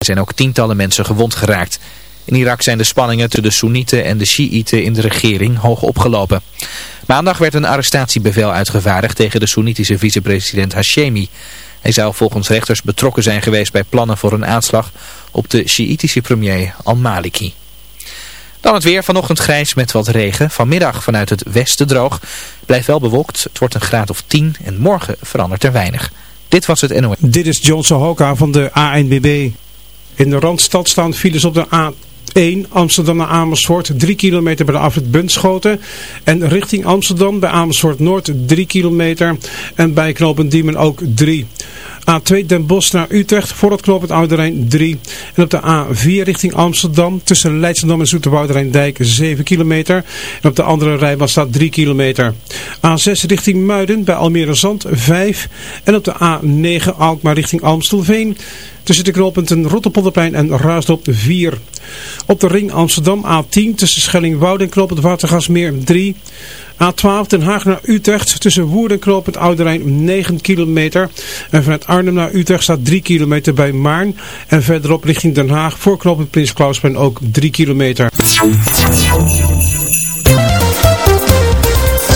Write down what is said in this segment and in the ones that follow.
Er zijn ook tientallen mensen gewond geraakt. In Irak zijn de spanningen tussen de Soenieten en de Shiiten in de regering hoog opgelopen. Maandag werd een arrestatiebevel uitgevaardigd tegen de Soenitische vicepresident Hashemi. Hij zou volgens rechters betrokken zijn geweest bij plannen voor een aanslag op de Shiïtische premier al-Maliki. Dan het weer, vanochtend grijs met wat regen. Vanmiddag vanuit het westen droog. Blijft wel bewolkt, het wordt een graad of 10 en morgen verandert er weinig. Dit was het NOS. Dit is John Sohoka van de ANBB. In de Randstad staan files op de A1 Amsterdam naar Amersfoort 3 kilometer bij de afrit Bunschoten. En richting Amsterdam bij Amersfoort Noord 3 kilometer. En bij knooppunt Diemen ook 3. A2 Den Bosch naar Utrecht voor het knooppunt Oude Rijn 3. En op de A4 richting Amsterdam tussen Leidschendam en Zoeterwoude Dijk 7 kilometer. En op de andere rijbaan staat 3 kilometer. A6 richting Muiden bij Almere Zand 5. En op de A9 Alkmaar richting Amstelveen. Tussen de knooppunten Rotterpolderplein en Raasdorp 4. Op de ring Amsterdam A10 tussen Schellingwoude en knooppunt Watergasmeer 3. A12 Den Haag naar Utrecht tussen Woerden en knooppunt Ouderijn 9 kilometer. En vanuit Arnhem naar Utrecht staat 3 kilometer bij Maarn. En verderop richting Den Haag voor knooppunt Prins Klausplein ook 3 kilometer.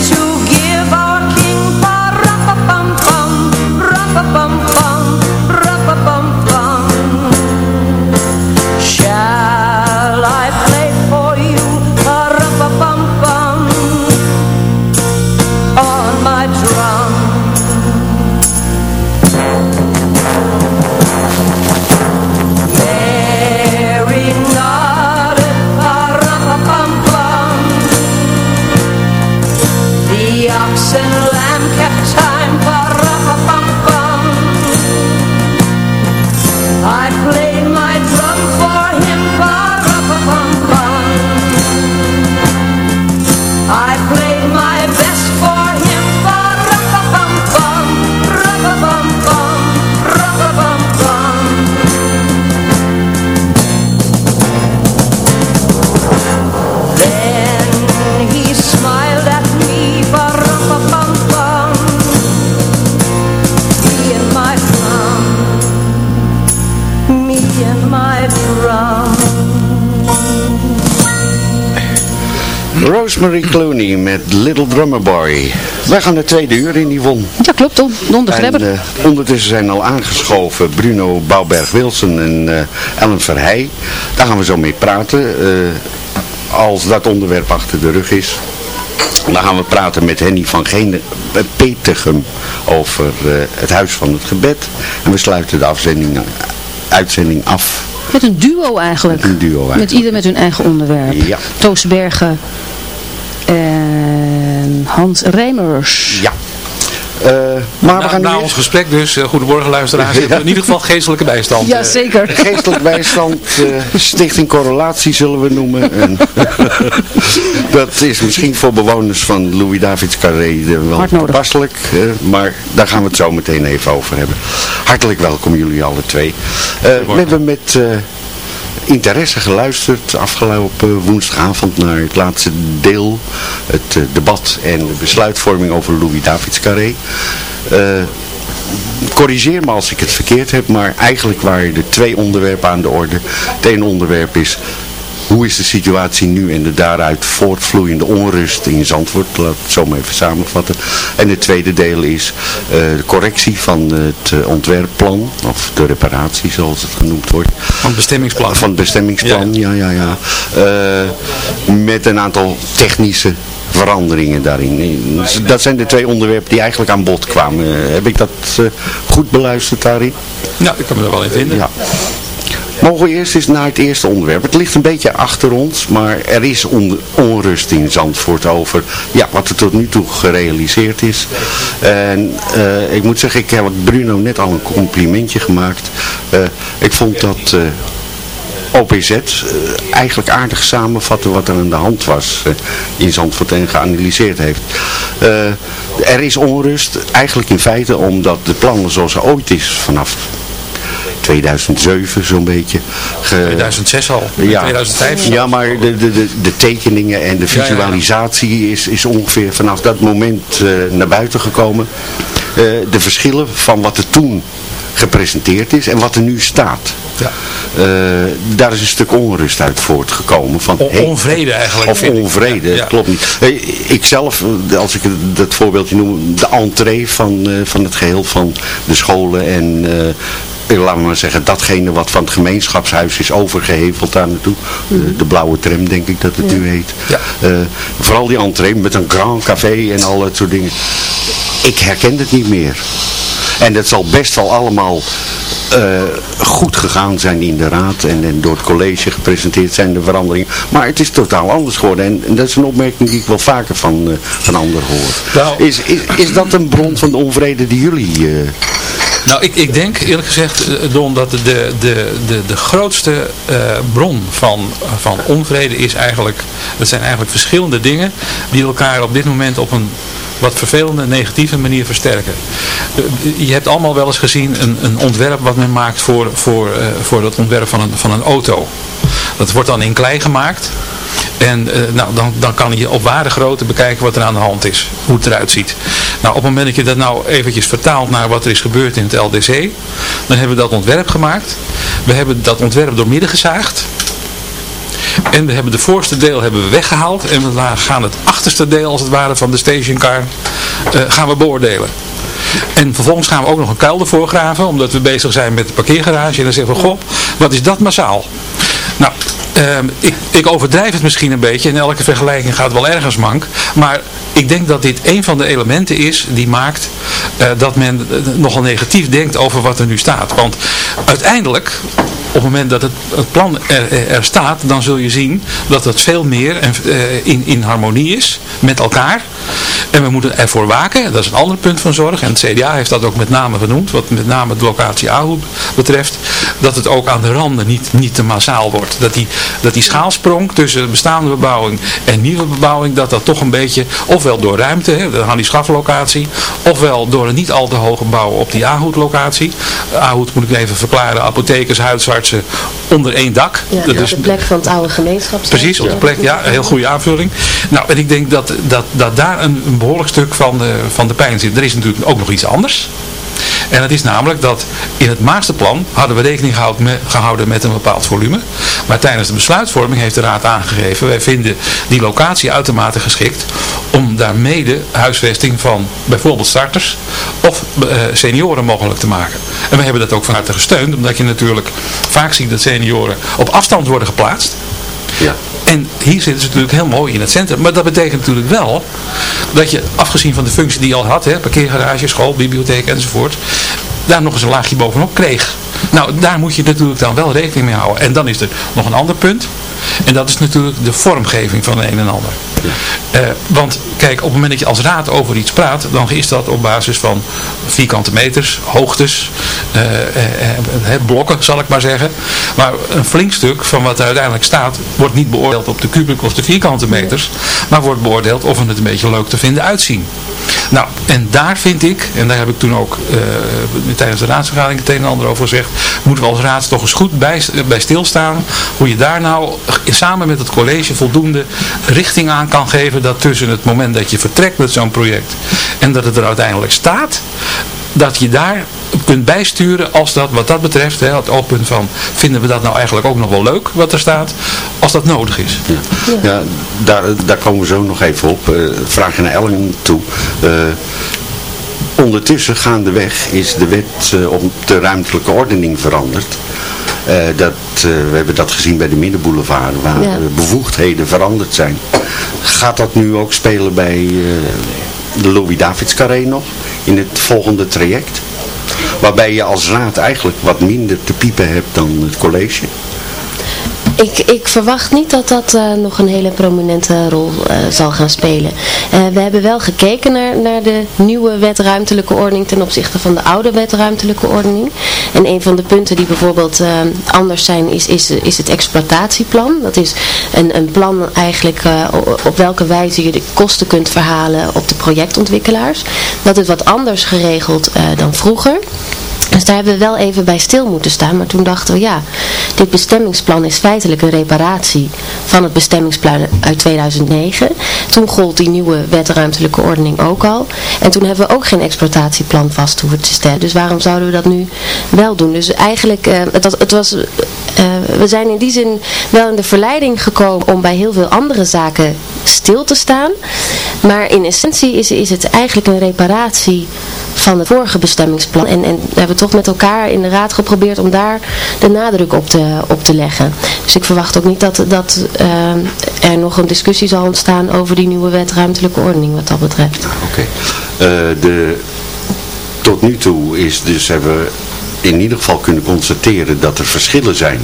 to Rosemary Clooney met Little Drummer Boy. Wij gaan de tweede uur in, Yvonne. Ja, klopt, Don, Don de Grebber. En, eh, ondertussen zijn al aangeschoven Bruno Bouwberg-Wilson en uh, Ellen Verheij. Daar gaan we zo mee praten. Uh, als dat onderwerp achter de rug is. Dan gaan we praten met Henny van Gene, Petegum over het Huis van het Gebed. En we sluiten de afzending, uitzending af met een duo eigenlijk. Met een duo eigenlijk. Met ieder met hun eigen onderwerp. Ja. Toos Bergen en Hans Remers. Ja. Uh, maar na, we gaan na ons gesprek dus, uh, goedemorgen luisteraars, ja. in ieder geval geestelijke bijstand. Ja, zeker. Geestelijke bijstand, uh, stichting correlatie zullen we noemen. En dat is misschien voor bewoners van Louis Davids Carré wel toepasselijk, maar daar gaan we het zo meteen even over hebben. Hartelijk welkom jullie alle twee. we hebben met interesse geluisterd afgelopen woensdagavond naar het laatste deel, het uh, debat en de besluitvorming over Louis Davids Carré. Uh, corrigeer me als ik het verkeerd heb, maar eigenlijk waren er twee onderwerpen aan de orde. Het ene onderwerp is hoe is de situatie nu en de daaruit voortvloeiende onrust in Zandvoort, laat ik het zo maar even samenvatten. En het tweede deel is uh, de correctie van het uh, ontwerpplan, of de reparatie zoals het genoemd wordt. Van het bestemmingsplan. Van het bestemmingsplan, ja, ja, ja. ja. Uh, met een aantal technische veranderingen daarin. Dat zijn de twee onderwerpen die eigenlijk aan bod kwamen. heb ik dat goed beluisterd daarin? Nou, ik kan me er wel in vinden. Ja. Mogen we eerst eens naar het eerste onderwerp. Het ligt een beetje achter ons, maar er is onrust in Zandvoort over ja, wat er tot nu toe gerealiseerd is. En uh, ik moet zeggen, ik heb Bruno net al een complimentje gemaakt. Uh, ik vond dat... Uh, OPZ eigenlijk aardig samenvatten wat er aan de hand was in Zandvoort en geanalyseerd heeft. Er is onrust eigenlijk in feite omdat de plannen zoals er ooit is vanaf 2007 zo'n beetje. Ge... 2006 al, ja. 2005 Ja, maar de, de, de, tekeningen en de visualisatie ja, ja. Is, is ongeveer vanaf dat moment uh, naar buiten gekomen. Uh, de verschillen van wat er toen gepresenteerd is en wat er nu staat. Ja. Uh, daar is een stuk onrust uit voortgekomen. Van, onvrede eigenlijk. Of onvrede, ja, ja. klopt niet. Ik zelf, als ik dat voorbeeldje noem, de entree van, uh, van het geheel van de scholen en uh, laten we maar zeggen, datgene wat van het gemeenschapshuis is overgeheveld daar naartoe. Mm. De, de, blauwe tram denk ik dat het ja. nu heet. Ja. Uh, vooral die entree met een grand café en al dat soort dingen. Ik herken het niet meer. En dat zal best wel allemaal uh, goed gegaan zijn in de raad en, en, door het college gepresenteerd zijn de veranderingen. Maar het is totaal anders geworden en, en dat is een opmerking die ik wel vaker van, uh, van anderen hoor. Nou, is, is, is dat een bron van de onvrede die jullie... Uh... Nou, ik, ik denk eerlijk gezegd, Don, dat de, de, de, de grootste uh, bron van, van onvrede is eigenlijk, dat zijn eigenlijk verschillende dingen die elkaar op dit moment op een wat vervelende, negatieve manier versterken. Je hebt allemaal wel eens gezien een, een ontwerp wat men maakt voor, voor, voor het ontwerp van een, van een auto. Dat wordt dan in klei gemaakt. En uh, nou, dan, dan kan je op waardegrootte bekijken wat er aan de hand is. Hoe het eruit ziet. Nou, op het moment dat je dat nou eventjes vertaalt naar wat er is gebeurd in het LDC. Dan hebben we dat ontwerp gemaakt. We hebben dat ontwerp doormidden gezaagd. En we hebben de voorste deel hebben we weggehaald. En we gaan het achterste deel als het ware van de stationcar uh, gaan we beoordelen. En vervolgens gaan we ook nog een kuil ervoor graven. Omdat we bezig zijn met de parkeergarage. En dan zeggen we, goh, wat is dat massaal? Nou, uh, ik, ik, overdrijf het misschien een beetje. En elke vergelijking gaat wel ergens mank. Maar ik denk dat dit een van de elementen is die maakt uh, dat men nogal negatief denkt over wat er nu staat. Want uiteindelijk op het moment dat het, het plan er, er, staat, dan zul je zien dat het veel meer en, uh, in, in harmonie is met elkaar. En we moeten ervoor waken, dat is een ander punt van zorg. En het CDA heeft dat ook met name genoemd, wat met name de locatie Ahoed betreft. Dat het ook aan de randen niet, niet te massaal wordt. Dat die, dat die schaalsprong tussen bestaande bebouwing en nieuwe bebouwing, dat dat toch een beetje, ofwel door ruimte, hè, aan die schaflocatie, ofwel door een niet al te hoge bouw op die Ahoed locatie. Ahoed moet ik even verklaren, apothekers, huisartsen onder één dak. Ja, dat is de plek van het oude gemeenschap. Precies, op de plek, ja, heel goede aanvulling. Nou, en ik denk dat, dat, dat daar een, een behoorlijk stuk van de, van de pijn zit. Er is natuurlijk ook nog iets anders. En dat is namelijk dat in het masterplan hadden we rekening gehouden met, een bepaald volume. Maar tijdens de besluitvorming heeft de Raad aangegeven, wij vinden die locatie uitermate geschikt om daar mede huisvesting van bijvoorbeeld starters of eh, senioren mogelijk te maken. En we hebben dat ook van harte gesteund, omdat je natuurlijk vaak ziet dat senioren op afstand worden geplaatst. Ja. En hier zitten ze natuurlijk heel mooi in het centrum. Maar dat betekent natuurlijk wel dat je, afgezien van de functie die je al had, hè, parkeergarage, school, bibliotheek enzovoort, daar nog eens een laagje bovenop kreeg. Nou, daar moet je natuurlijk dan wel rekening mee houden. En dan is er nog een ander punt. En dat is natuurlijk de vormgeving van de een en ander. Eh, want kijk, op het moment dat je als raad over iets praat, dan is dat op basis van vierkante meters, hoogtes, eh, eh, blokken zal ik maar zeggen. Maar een flink stuk van wat er uiteindelijk staat, wordt niet beoordeeld op de kubiek of de vierkante meters, maar wordt beoordeeld of we het een beetje leuk te vinden uitzien. Nou, en daar vind ik, en daar heb ik toen ook tijdens de raadsvergadering het een en ander over gezegd, moeten we als raad toch eens goed bij, bij stilstaan, hoe je daar nou samen met het college voldoende richting aan kan geven, dat tussen het moment dat je vertrekt met zo'n project en dat het er uiteindelijk staat, dat je daar kunt bijsturen als dat wat dat betreft, hè, het oogpunt van vinden we dat nou eigenlijk ook nog wel leuk wat er staat, als dat nodig is. Ja, ja daar, daar komen we zo nog even op. Eh, vraag je naar Ellen toe. Eh, ondertussen gaandeweg is de wet eh, op de ruimtelijke ordening veranderd. Eh, dat, eh, we hebben dat gezien bij de Middenboulevard, waar Ja. bevoegdheden veranderd zijn. Gaat dat nu ook spelen bij eh, de Louis-Davids Carré nog, in het volgende traject? Waarbij je als raad eigenlijk wat minder te piepen hebt dan het college. Ik, ik verwacht niet dat dat eh, nog een hele prominente rol eh, zal gaan spelen. Eh, we hebben wel gekeken naar, naar de nieuwe wet ruimtelijke ordening ten opzichte van de oude wet ruimtelijke ordening. En een van de punten die bijvoorbeeld anders zijn is, is, is het exploitatieplan. Dat is een, een plan eigenlijk op welke wijze je de kosten kunt verhalen op de projectontwikkelaars. Dat is wat anders geregeld dan vroeger. Dus daar hebben we wel even bij stil moeten staan. Maar toen dachten we, ja, dit bestemmingsplan is feitelijk een reparatie van het bestemmingsplan uit 2009. Toen gold die nieuwe wet ruimtelijke ordening ook al. En toen hebben we ook geen exploitatieplan vast hoeven te stellen. Dus waarom zouden we dat nu wel doen? Dus eigenlijk, eh, het was, het was, eh, we zijn in die zin wel in de verleiding gekomen om bij heel veel andere zaken stil te staan. Maar in essentie is, is het eigenlijk een reparatie van het vorige bestemmingsplan. En, en we hebben toch met elkaar in de raad geprobeerd om daar de nadruk op te, op te leggen. Dus ik verwacht ook niet dat, dat eh, er nog een discussie zal ontstaan over die nieuwe wet ruimtelijke ordening wat dat betreft. Oké. Eh, de, tot nu toe is dus hebben we in ieder geval kunnen constateren dat er verschillen zijn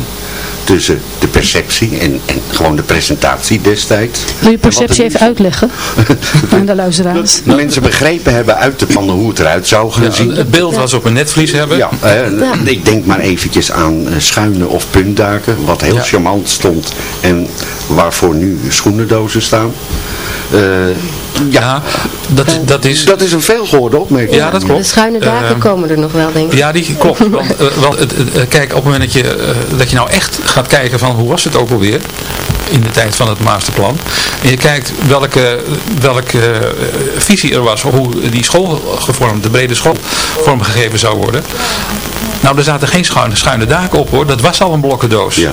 tussen de perceptie en, en gewoon de presentatie destijds. Wil je perceptie er even uitleggen aan de luisteraars? de mensen begrepen hebben uit de plannen hoe het eruit zou gaan Ja, zien. het beeld wat ze op een netvlies hebben. Ja, eh, ik denk maar eventjes aan eh, schuine of puntdaken, wat heel Ja. charmant stond en waarvoor nu schoenendozen staan. Eh, ja, Ja, dat, dat is... dat is een veelgehoorde opmerking. Ja, dat klopt. De schuine daken komen er nog wel, denk ik. Ja, die klopt. Want, want kijk, op het moment dat je, dat je nou echt gaat kijken van hoe was het ook alweer in de tijd van het masterplan. En je kijkt welke, welke eh, visie er was, hoe die school gevormd, de brede school vormgegeven zou worden. Nou, er zaten geen schuine, schuine daken op hoor. Dat was al een blokkendoos. Ja.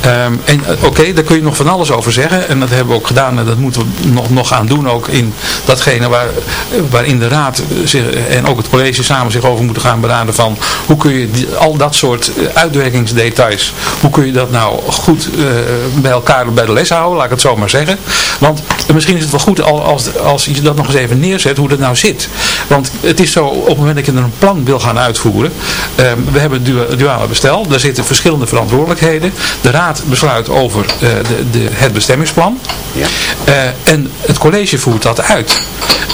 Ehm, en eh, oké, daar kun je nog van alles over zeggen. En dat hebben we ook gedaan. En dat moeten we nog, nog gaan doen. Ook in datgene waar, eh, waarin de raad zich, en ook het college samen zich over moeten gaan beraden. Van hoe kun je al dat soort eh, uitwerkingsdetails. Hoe kun je dat nou goed eh, bij elkaar bij de les houden. Laat ik het zo maar zeggen. Want eh, misschien is het wel goed al- als, als je dat nog eens even neerzet. Hoe dat nou zit. Want het is zo op het moment dat je een plan wil gaan uitvoeren. ehm, we hebben duale bestel. Daar zitten verschillende verantwoordelijkheden. De raad besluit over eh, de, de, het bestemmingsplan. Ja. Eh, en het college voert dat uit.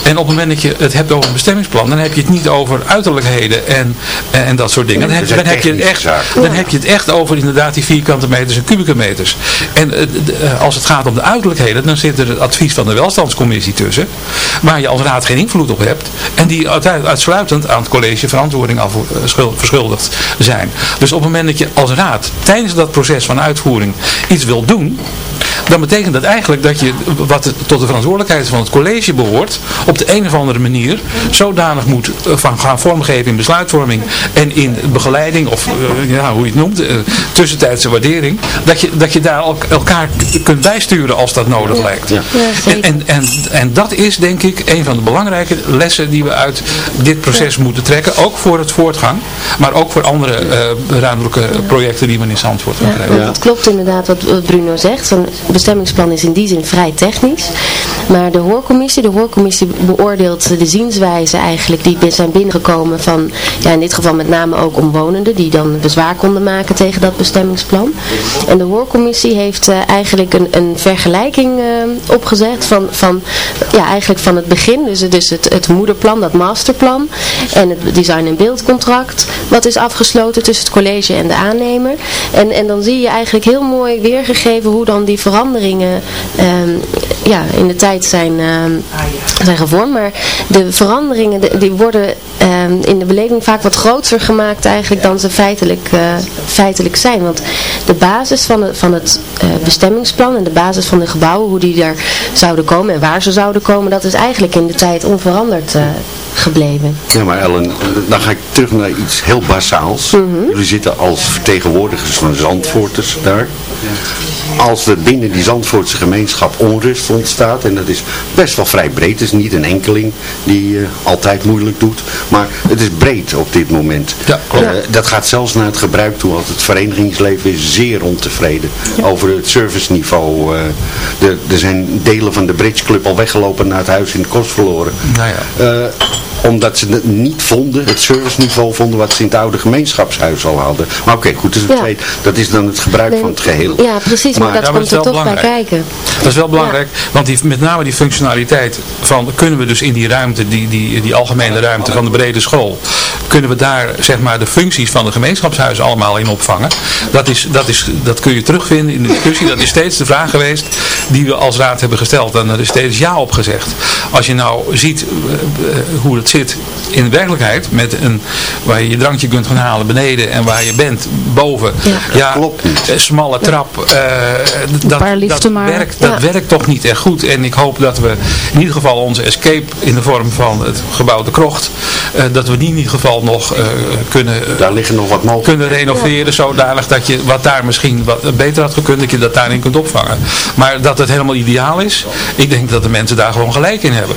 En op het moment dat je het hebt over een bestemmingsplan, dan heb je het niet over uiterlijkheden en, en, en dat soort dingen. Dan heb, je, dat dan, zijn heb je het echt, dan heb je het echt over inderdaad die vierkante meters en kubieke meters. En eh, eh, als het gaat om de uiterlijkheden, dan zit er het advies van de welstandscommissie tussen, waar je als raad geen invloed op hebt. En die uiteindelijk uitsluitend aan het college verantwoording eh, verschuldigd zijn. Dus op het moment dat je als raad tijdens dat proces van uitvoering iets wil doen, dan betekent dat eigenlijk dat je wat het- tot de verantwoordelijkheid van het college behoort, op de een of andere manier zodanig moet eh, van gaan vormgeven in besluitvorming en in begeleiding of eh, ja, hoe je het noemt, eh, tussentijdse waardering, dat je, dat je daar elk- elkaar kunt bijsturen als dat nodig lijkt. Ja. En, en, en, en dat is denk ik een van de belangrijke lessen die we uit dit proces moeten trekken. Ook voor het voortgang, maar ook voor andere eh ruimtelijke projecten die men in Zandvoort gaan Ja, krijgen. het klopt inderdaad wat, Bruno zegt. Bestemmingsplan is in die zin vrij technisch. Maar de hoorcommissie, de hoorcommissie beoordeelt de zienswijze eigenlijk die zijn binnengekomen van, ja in dit geval met name ook omwonenden die dan bezwaar konden maken tegen dat bestemmingsplan. En de hoorcommissie heeft eh, eigenlijk een, een vergelijking eh, opgezet van, van, ja eigenlijk van het begin. Dus, het- dus het, het moederplan, dat masterplan en het design- en beeldcontract wat is afgesloten tussen het college en de aannemer. En, en dan zie je eigenlijk heel mooi weergegeven hoe dan die veranderingen ehm, ja, in de tijd zijn, ehm, zijn gevormd. Maar de veranderingen de- die worden ehm, in de beleving vaak wat groter gemaakt eigenlijk dan ze feitelijk, eh, feitelijk zijn. Want de basis van het, van het eh, bestemmingsplan en de basis van de gebouwen, hoe die daar zouden komen en waar ze zouden komen, dat is eigenlijk in de tijd onveranderd eh, gebleven. Ja, maar Ellen, dan ga ik terug naar iets heel basaals. Jullie zitten als vertegenwoordigers van Zandvoorters daar. Als er binnen die Zandvoortse gemeenschap onrust ontstaat, en dat is best wel vrij breed, het is niet een enkeling die altijd moeilijk doet, maar het is breed op dit moment. Ja, klopt. Eh, dat gaat zelfs naar het gebruik toe, want het verenigingsleven is zeer ontevreden over het serviceniveau. eh de, er zijn delen van de Bridge Club al weggelopen naar het huis in de kost verloren. Nou ja. Eh, omdat ze het niet vonden, het serviceniveau vonden wat ze in het oude gemeenschapshuis al hadden. Maar oké, goed, dat is, het Ja. tweede. dat is dan het gebruik Nee, van het geheel. Ja, precies, maar, Maar- dat Ja, maar komt er toch bij kijken. Dat is wel belangrijk, want die, met name die functionaliteit van kunnen we dus in die ruimte, die, die, die algemene ruimte van de brede school, kunnen we daar zeg maar de functies van de gemeenschapshuizen allemaal in opvangen. Dat, is, dat, is, dat kun je terugvinden in de discussie. Dat is steeds de vraag geweest die we als raad hebben gesteld en er is steeds ja op gezegd. Als je nou ziet eh, eh, hoe het zit in de werkelijkheid, met een, waar je je drankje kunt gaan halen beneden en waar je bent boven. Ja. klopt niet. eh, Smalle trap. eh, dat, dat, maar. werkt, dat Ja. werkt toch niet echt goed. En ik hoop dat we in ieder geval onze escape in de vorm van het gebouw De Krocht, dat we die in ieder geval nog eh, kunnen, eh, Daar liggen nog wat kunnen renoveren zodanig dat je wat daar misschien wat beter had gekund, dat je dat daarin kunt opvangen. Maar dat het helemaal ideaal is, ik denk dat de mensen daar gewoon gelijk in hebben.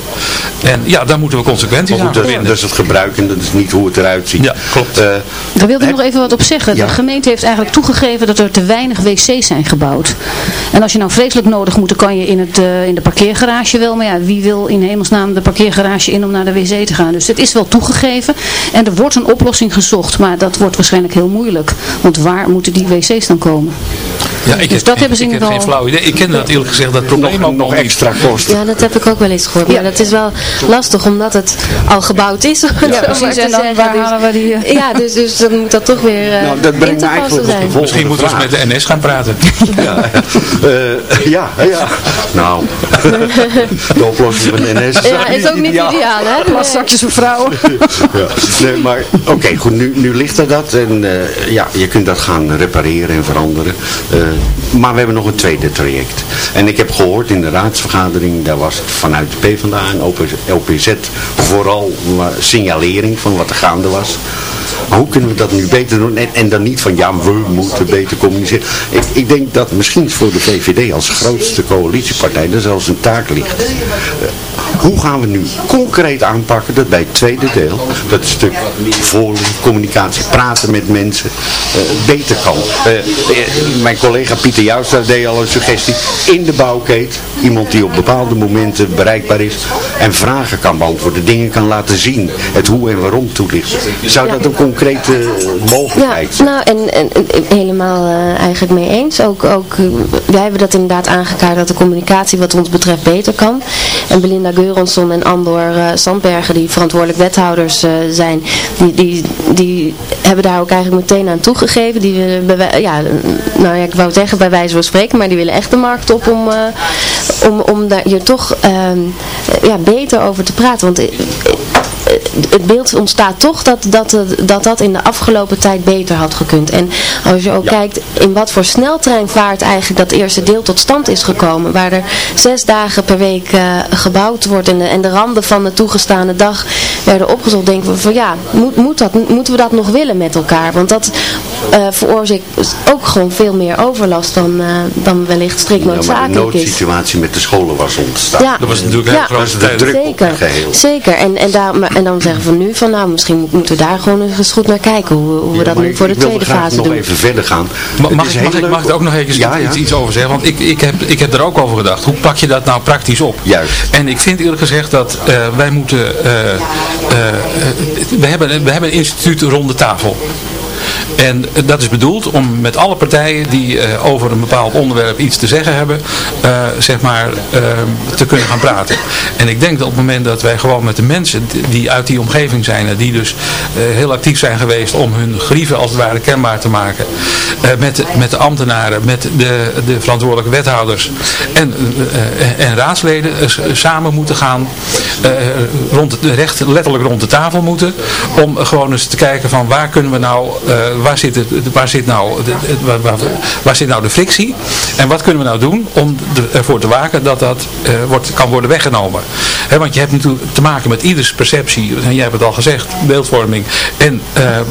En ja, daar moeten we consequenties aan dat, is het gebruik en dat is niet hoe het eruit ziet. Ja, klopt. Eh, Daar wilde ik Heb- nog even wat op zeggen. Ja. De gemeente heeft eigenlijk toegegeven dat er te weinig wc's zijn gebouwd. En als je nou vreselijk nodig moet, dan kan je in, het, eh, in de parkeergarage wel. Maar ja, wie wil in hemelsnaam de parkeergarage in om naar de wc te gaan? Dus het is wel toegegeven. En er wordt een oplossing gezocht. Maar dat wordt waarschijnlijk heel moeilijk. Want waar moeten die wc's dan komen? Ja, ik Dus heb, dat hebben ze ik heb ieder geen geval- flauw idee. Ik ken dat eerlijk gezegd, dat probleem nog, ook nog extra kosten. Ja, dat heb ik ook wel eens gehoord. Maar Ja. dat is wel lastig, omdat het al gebouwd is. maar precies. En dan waar Dus- halen we die... eh, Ja, dus, dus dan moet dat toch weer eh Nou, dat brengt in me eigenlijk op de zijn. volgende Misschien moeten we eens met de NS gaan praten. Ja, Eh, ja, ja. Nou, de oplossing van de NS Ja, is ook niet ideaal, hè? Plaszakjes voor vrouwen. Ja. Nee, maar oké, goed, nu, nu ligt er dat en eh, ja, je kunt dat gaan repareren en veranderen. Eh, maar we hebben nog een tweede traject. En ik heb gehoord in de raadsvergadering, daar was vanuit de PvdA en OPZ vooral signalering van wat er gaande was. Hoe kunnen we dat nu beter doen? En, en dan niet van ja, we moeten beter communiceren. Ik, ik denk dat misschien voor de VVD als grootste coalitiepartij er zelfs een taak ligt. Hoe gaan we nu concreet aanpakken dat bij het tweede deel, dat stuk voorlicht, communicatie, praten met mensen, eh, beter kan? Eh, eh, mijn collega Pieter Jouwstra deed al een suggestie. In de bouwkeet, iemand die op bepaalde momenten bereikbaar is en vragen kan beantwoorden, dingen kan laten zien, het hoe en waarom toelichten. Zou dat een concrete mogelijkheid Ja, zijn? nou en, en, en helemaal eigenlijk mee eens. Ook, ook, wij hebben dat inderdaad aangekaart dat de communicatie wat ons betreft beter kan. En Belinda Geuronsson en Andor eh, Sandbergen, die verantwoordelijk wethouders eh, zijn, die, die, die hebben daar ook eigenlijk meteen aan toegegeven. Die willen, ja, nou ja, ik wou zeggen bij wijze van spreken, maar die willen echt de markt op om, eh, om, om daar hier toch ehm, ja, beter over te praten. Want het beeld ontstaat toch dat dat, dat dat in de afgelopen tijd beter had gekund. En als je ook kijkt in wat voor sneltreinvaart eigenlijk dat eerste deel tot stand is gekomen. Waar er zes dagen per week uh, gebouwd wordt en de, en de randen van de toegestane dag werden opgezocht. Denken we van ja, moet, moet dat, moeten we dat nog willen met elkaar? Want dat uh, veroorzaakt ook gewoon veel meer overlast dan, uh, dan wellicht strikt noodzakelijk ja, maar de noodsituatie met de scholen was ontstaan. Ja. Dat was natuurlijk heel ja. groot. de druk Zeker, op het geheel. zeker. En, en, daar, maar, en dan zeggen we nu van nou, misschien moeten we daar gewoon eens goed naar kijken. Hoe, hoe we Ja, dat nu voor de ik tweede graag fase nog doen. even verder gaan. Ma- Mag, ik, mag, ik, mag ik er ook nog even Ja, ja. Iets, iets over zeggen? Want ik, ik, heb, ik heb er ook over gedacht. Hoe pak je dat nou praktisch op? Juist. En ik vind eerlijk gezegd dat eh, wij moeten... eh, eh, eh, we, hebben, we hebben een instituut ronde tafel. En dat is bedoeld om met alle partijen die eh, over een bepaald onderwerp iets te zeggen hebben, eh, zeg maar, eh, te kunnen gaan praten. En ik denk dat op het moment dat wij gewoon met de mensen die- uit die omgeving zijn en die dus heel actief zijn geweest om hun grieven als het ware kenbaar te maken, met, met de ambtenaren, met de, de verantwoordelijke wethouders en, en raadsleden samen moeten gaan, rond recht, letterlijk rond de tafel moeten, om gewoon eens te kijken van waar kunnen we nou, waar, zit het, waar, zit nou, de- waar, waar, waar zit nou de frictie en wat kunnen we nou doen om ervoor te waken dat dat eh, wordt, kan worden weggenomen. Want je hebt natuurlijk te maken met ieders perceptie, en jij hebt het al gezegd, beeldvorming en eh, eh,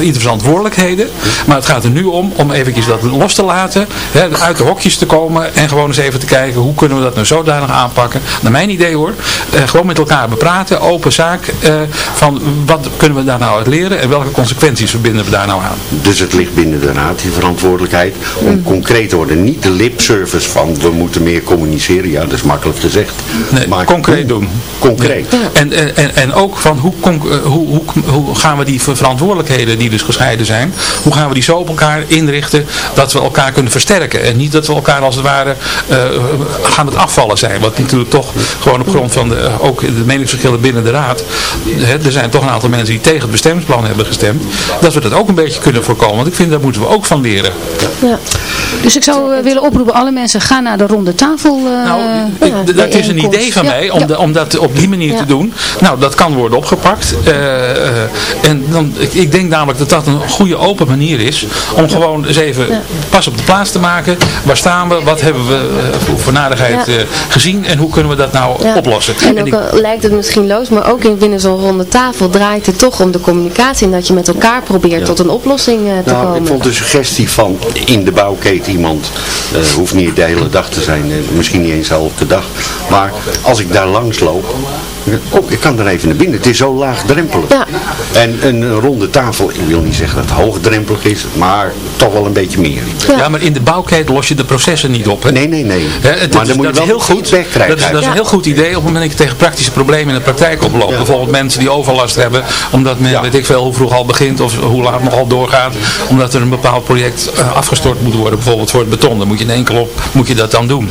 ieders verantwoordelijkheden. Maar het gaat er nu om, om eventjes dat los te laten, uit de hokjes te komen en gewoon eens even te kijken hoe kunnen we dat nou zodanig aanpakken. Naar mijn idee hoor, eh, gewoon met elkaar bepraten, open zaak, eh, van wat kunnen we daar nou uit leren en welke consequenties verbinden we daar nou aan. Dus het ligt binnen de raad, die verantwoordelijkheid, om concreet te worden. Niet de lipservice van we moeten meer communiceren, ja dat is makkelijk gezegd. Nee, maar concreet doen. Concreet. En, en, en- en ook van hoe, eh, hoe, hoe, hoe gaan we die ver- verantwoordelijkheden die dus gescheiden zijn, hoe gaan we die zo op elkaar inrichten dat we elkaar kunnen versterken. En niet dat we elkaar als het ware eh, gaan het afvallen zijn. Wat natuurlijk toch gewoon op grond van de, eh, ook de meningsverschillen binnen de raad, hè, er zijn toch een aantal mensen die tegen het bestemmingsplan hebben gestemd, dat we dat ook een beetje kunnen voorkomen. Want ik vind daar moeten we ook van leren. Ja. Dus ik zou eh, willen oproepen, alle mensen gaan naar de ronde tafel. eh, Nou, ja, ik- dat is een idee van Ja, mij om, de- om dat op die manier Ja. te doen. Nou, dat kan worden opgepakt. Eh, eh, en dan, ik, ik denk namelijk dat dat een goede open manier is om gewoon eens even Ja. pas op de plaats te maken. Waar staan we? Wat hebben we eh, voor, nadigheid Ja. eh, gezien? En hoe kunnen we dat nou Ja. oplossen? En En ook ik- al lijkt het misschien loos, maar ook in binnen zo'n ronde tafel draait het toch om de communicatie en dat je met elkaar probeert tot een oplossing eh, te Nou, komen. ik vond de suggestie van in de bouwketen iemand, eh, hoeft niet de hele dag te zijn, eh, misschien niet eens elke dag, maar als ik daar langs loop, oh, ik kan er even naar binnen, het is zo laagdrempelig. Ja. En een ronde tafel, ik wil niet zeggen dat het hoogdrempelig is, maar toch wel een beetje meer. ja. maar in de bouwketen los je de processen niet op. Hè? Nee, nee, nee. Hè, het- maar dat dan moet is- je wel is heel goed. feedback krijgen. Dat is, dat is een heel goed idee op het moment dat je tegen praktische problemen in de praktijk oploopt. Ja. Bijvoorbeeld mensen die overlast hebben, omdat men Ja. weet ik veel hoe vroeg al begint of hoe laat nog al doorgaat. Omdat er een bepaald project eh, afgestort moet worden, bijvoorbeeld voor het beton. Dan moet je in één keer op, moet je dat dan doen.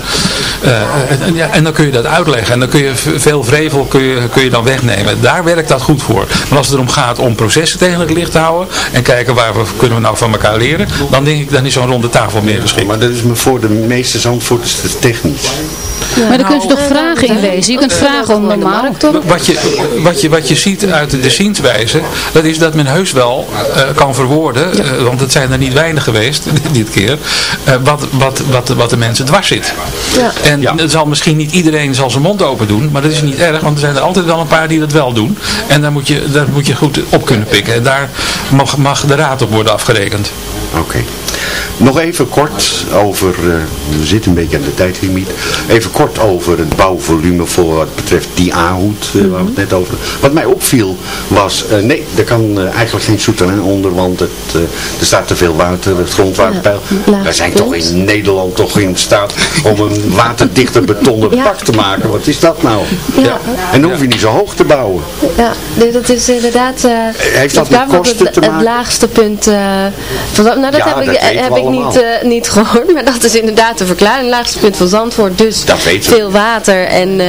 Eh, en, en ja, en dan kun je dat uitleggen en dan kun je veel vrevel kun je, kun je dan wegnemen. Daar werkt dat goed voor. Maar als het erom gaat om processen tegen het licht te houden en kijken waar we kunnen we nou van elkaar leren, dan denk ik dan is zo'n ronde tafel meer geschikt. Maar dat is me voor de meeste zandvoorters te technisch. maar dan kun je toch vragen inlezen. Je kunt vragen om normaal. Wat je, wat, je, wat je ziet uit de zienswijze, dat is dat men heus wel eh, kan verwoorden, eh, want het zijn er niet weinig geweest dit keer, eh, wat, wat, wat, wat de mensen dwars zit. Ja. En het zal misschien niet iedereen zal zijn mond open doen, maar dat is niet erg, want er zijn er altijd wel een paar die dat wel doen. En daar moet je, daar moet je goed op kunnen pikken. En daar mag, mag de raad op worden afgerekend. Oké. Nog even kort over, eh, we zitten een beetje aan de tijdlimiet, even kort over het bouwvolume voor wat betreft die A-hoed eh, waar we het net over Wat mij opviel was, eh, nee, er kan eigenlijk geen souterrain onder, want het, eh, er staat te veel water, het grondwaterpeil. Ja, Wij zijn toch in Nederland toch in staat om een waterdichter betonnen Ja. pak te maken. Wat is dat nou? Ja. En dan hoef je niet zo hoog te bouwen. Ja, nee, dat is inderdaad... eh, Heeft dat met kosten het, te het maken? laagste punt... eh, van, nou, dat heb ik, dat heb we ik niet, niet gehoord, maar dat is inderdaad de verklaring. Het laagste punt van Zandvoort, dus we. veel water en,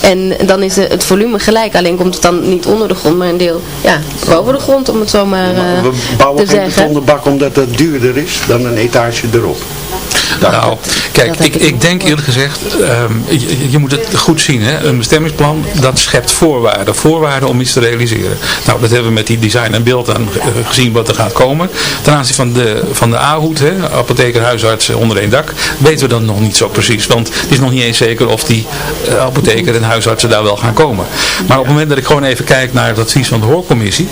en dan is het volume gelijk. Alleen komt het dan niet onder de grond, maar een deel ja, boven de grond, om het zo maar, we bouwen geen betonnen bak omdat dat duurder is dan een etage erop. Nou, kijk, ik, ik denk eerlijk gezegd, ehm, je, je, moet het goed zien. Hè? Een bestemmingsplan, dat schept voorwaarden. Voorwaarden om iets te realiseren. Nou, dat hebben we met die design en beeld aan gezien wat er gaat komen. Ten aanzien van de, van de A-hoed, apotheker, huisarts onder één dak, weten we dat nog niet zo precies. Want het is nog niet eens zeker of die uh, apotheker en huisartsen daar wel gaan komen. Maar op het moment dat ik gewoon even kijk naar het advies van de hoorcommissie.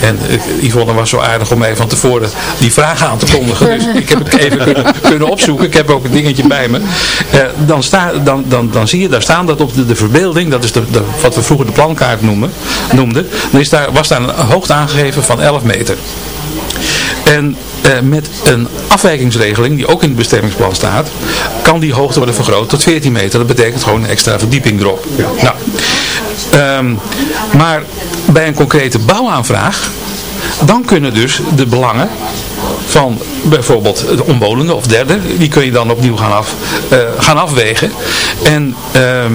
En uh, Yvonne was zo aardig om mij van tevoren die vragen aan te kondigen. Dus ik heb het even kunnen, kunnen opzoeken. Ik heb ook een dingetje bij me. Uh, dan, sta, dan, dan, dan zie je daar staan dat op de, de verbeelding, dat is de, de, wat we vroeger de plankaart noemen, noemden. Dan is daar, was daar een hoogte aangegeven van 11 meter. En uh, met een afwijkingsregeling, die ook in het bestemmingsplan staat, kan die hoogte worden vergroot tot 14 meter. Dat betekent gewoon een extra verdieping erop. Ja. Nou, um, maar bij een concrete bouwaanvraag, dan kunnen dus de belangen van bijvoorbeeld de omwonenden of derde, die kun je dan opnieuw gaan, af, uh, gaan afwegen. En uh, uh,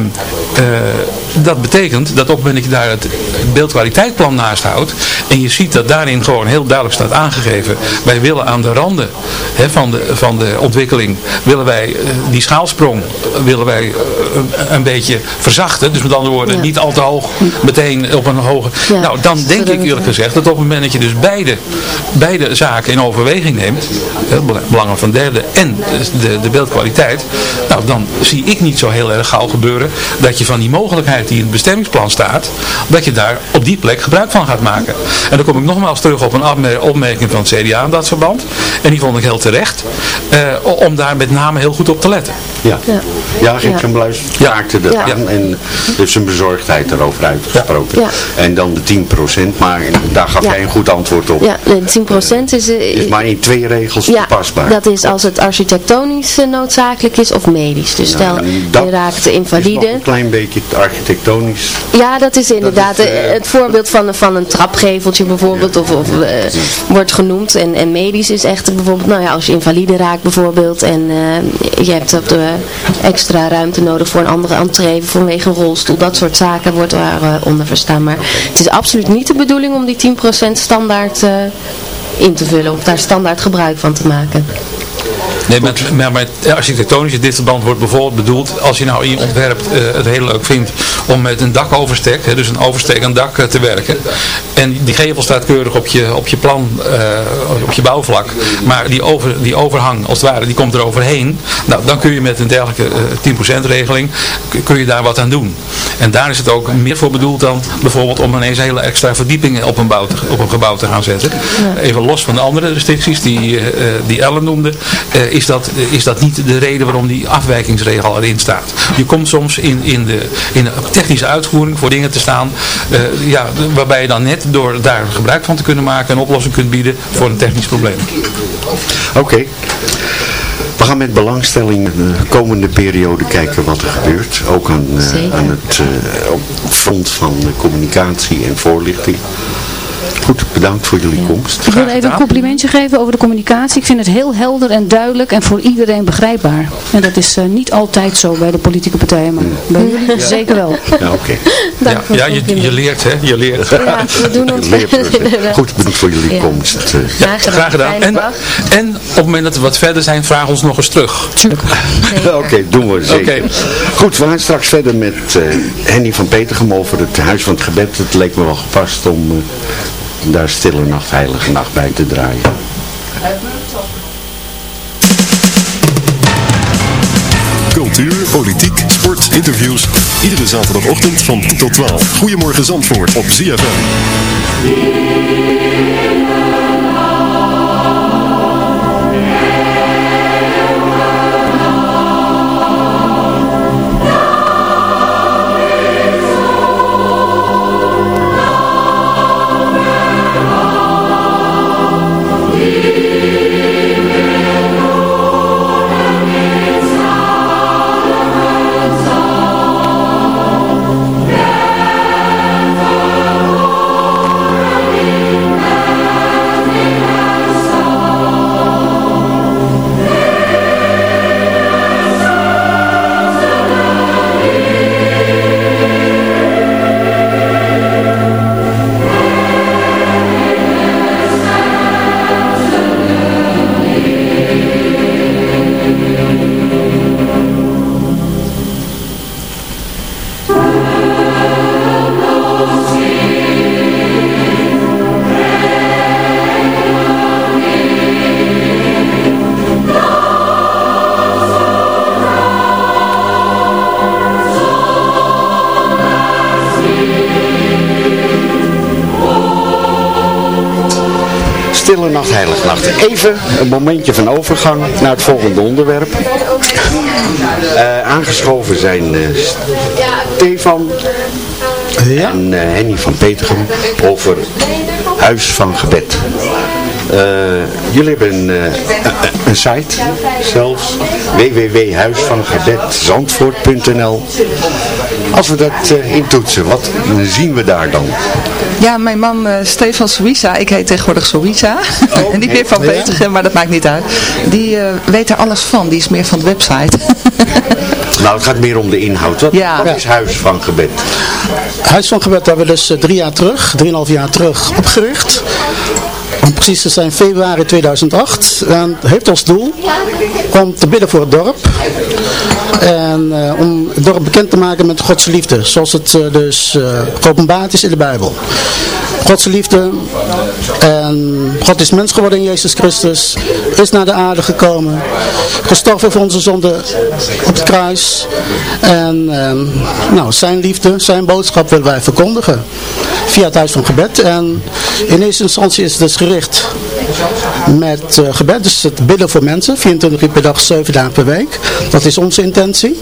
dat betekent dat moment dat je daar het beeldkwaliteitplan naast houdt en je ziet dat daarin gewoon heel duidelijk staat aangegeven, wij willen aan de randen hè, van, de, van de ontwikkeling, willen wij uh, die schaalsprong, willen wij een beetje verzachten. Dus met andere woorden, ja. niet al te hoog meteen op een hoge... Ja, nou, dan denk ik eerlijk gezegd dat op het moment dat je dus beide, beide zaken in overweging neemt, het belangen van derde en de, de beeldkwaliteit, nou dan zie ik niet zo heel erg gauw gebeuren dat je van die mogelijkheid die in het bestemmingsplan staat, dat je daar op die plek gebruik van gaat maken. En dan kom ik nogmaals terug op een opmerking van het CDA in dat verband. En die vond ik heel terecht, uh, om daar met name heel goed op te letten. Ja, ja, ja Gert van Bluis raakte ja. aan ja. en heeft zijn bezorgdheid erover uitgesproken. Ja. En dan de 10%, maar daar gaf jij een goed antwoord op. Ja, de 10% is... Uh, is maar in twee regels ja, toepasbaar. dat is als het architectonisch uh, noodzakelijk is of medisch. Dus stel, nou, je raakt de invalide. een klein beetje architectonisch. Ja, dat is inderdaad dat is, uh, het voorbeeld van, van een trapgeveltje bijvoorbeeld, of, of uh, wordt genoemd. En, en medisch is echt bijvoorbeeld, nou ja, als je invalide raakt bijvoorbeeld en je hebt op de extra ruimte nodig voor een andere entree vanwege een rolstoel. Dat soort zaken wordt daar onder verstaan. Maar het is absoluut niet de bedoeling om die 10% standaard in te vullen of daar standaard gebruik van te maken. Nee, met, maar met architectonisch in dit verband wordt bijvoorbeeld bedoeld, als je nou in je ontwerp uh, het heel leuk vindt om met een dakoverstek, hè, dus een overstekend dak uh, te werken. En die gevel staat keurig op je, op je plan, uh, op je bouwvlak. Maar die, over, die overhang, als het ware, die komt er overheen. Nou, dan kun je met een dergelijke 10% regeling, kun je daar wat aan doen. En daar is het ook meer voor bedoeld dan bijvoorbeeld om ineens hele extra verdiepingen op een, bouw te, op een gebouw te gaan zetten. Even los van de andere restricties die, die Ellen noemde is dat, is dat niet de reden waarom die afwijkingsregel erin staat. Je komt soms in, in, de, in de technische uitvoering voor dingen te staan, uh, ja, waarbij je dan net door daar gebruik van te kunnen maken een oplossing kunt bieden voor een technisch probleem. Oké. Okay. We gaan met belangstelling de komende periode kijken wat er gebeurt. Ook aan, uh, aan het uh, op front van communicatie en voorlichting. Goed, bedankt voor jullie ja. komst. Ik wil even een complimentje geven over de communicatie. Ik vind het heel helder en duidelijk en voor iedereen begrijpbaar. En dat is uh, niet altijd zo bij de politieke partijen, maar bij jullie ja. zeker wel. Ja, oké. Okay. Ja, ja je, je, leert, hè? Je leert. Ja, we doen het. Goed, bedankt voor jullie komst. Ja, graag gedaan. En, en op het moment dat we wat verder zijn, vraag ons nog eens terug. Oké, okay, doen we zeker. Okay. Goed, we gaan straks verder met uh, Henny van Petergem over het Huis van het Gebed. Het leek me wel gepast om... Uh, daar stille nacht, heilige nacht bij te draaien. Cultuur, politiek, sport, interviews. Iedere zaterdagochtend van 10 tot 12. Goedemorgen Zandvoort op ZFM. Even een momentje van overgang naar het volgende onderwerp. Eh, aangeschoven zijn eh, Stefan en eh, Henny van Petergem over Huis van Gebed. Eh, jullie hebben een, eh, een- site zelfs, www.huisvangebedzandvoort.nl Als we dat eh, intoetsen, wat zien we daar dan? Ja, mijn man eh, Stefan Suïsa, ik heet tegenwoordig Suïsa. en niet meer van ja. Petergem, maar dat maakt niet uit. Die eh, weet er alles van, die is meer van de website. Nou, het gaat meer om de inhoud. Wat, Ja. wat is Huis van Gebed? Huis van Gebed hebben we dus drie jaar terug, drieënhalf jaar terug opgericht. Precies te zijn februari 2008. En heeft als doel om te bidden voor het dorp. En eh, om het dorp bekend te maken met Gods liefde. Zoals het eh, dus eh, geopenbaard is in de Bijbel. Gods liefde. En God is mens geworden in Jezus Christus. Is naar de aarde gekomen. Gestorven voor onze zonde op het kruis. En ehm, nou, zijn liefde, zijn boodschap willen wij verkondigen. Via het huis van gebed. En in eerste instantie is het dus gericht met eh, gebed. Dus het bidden voor mensen. 24 uur per dag, 7 dagen per week. Dat is onze intentie.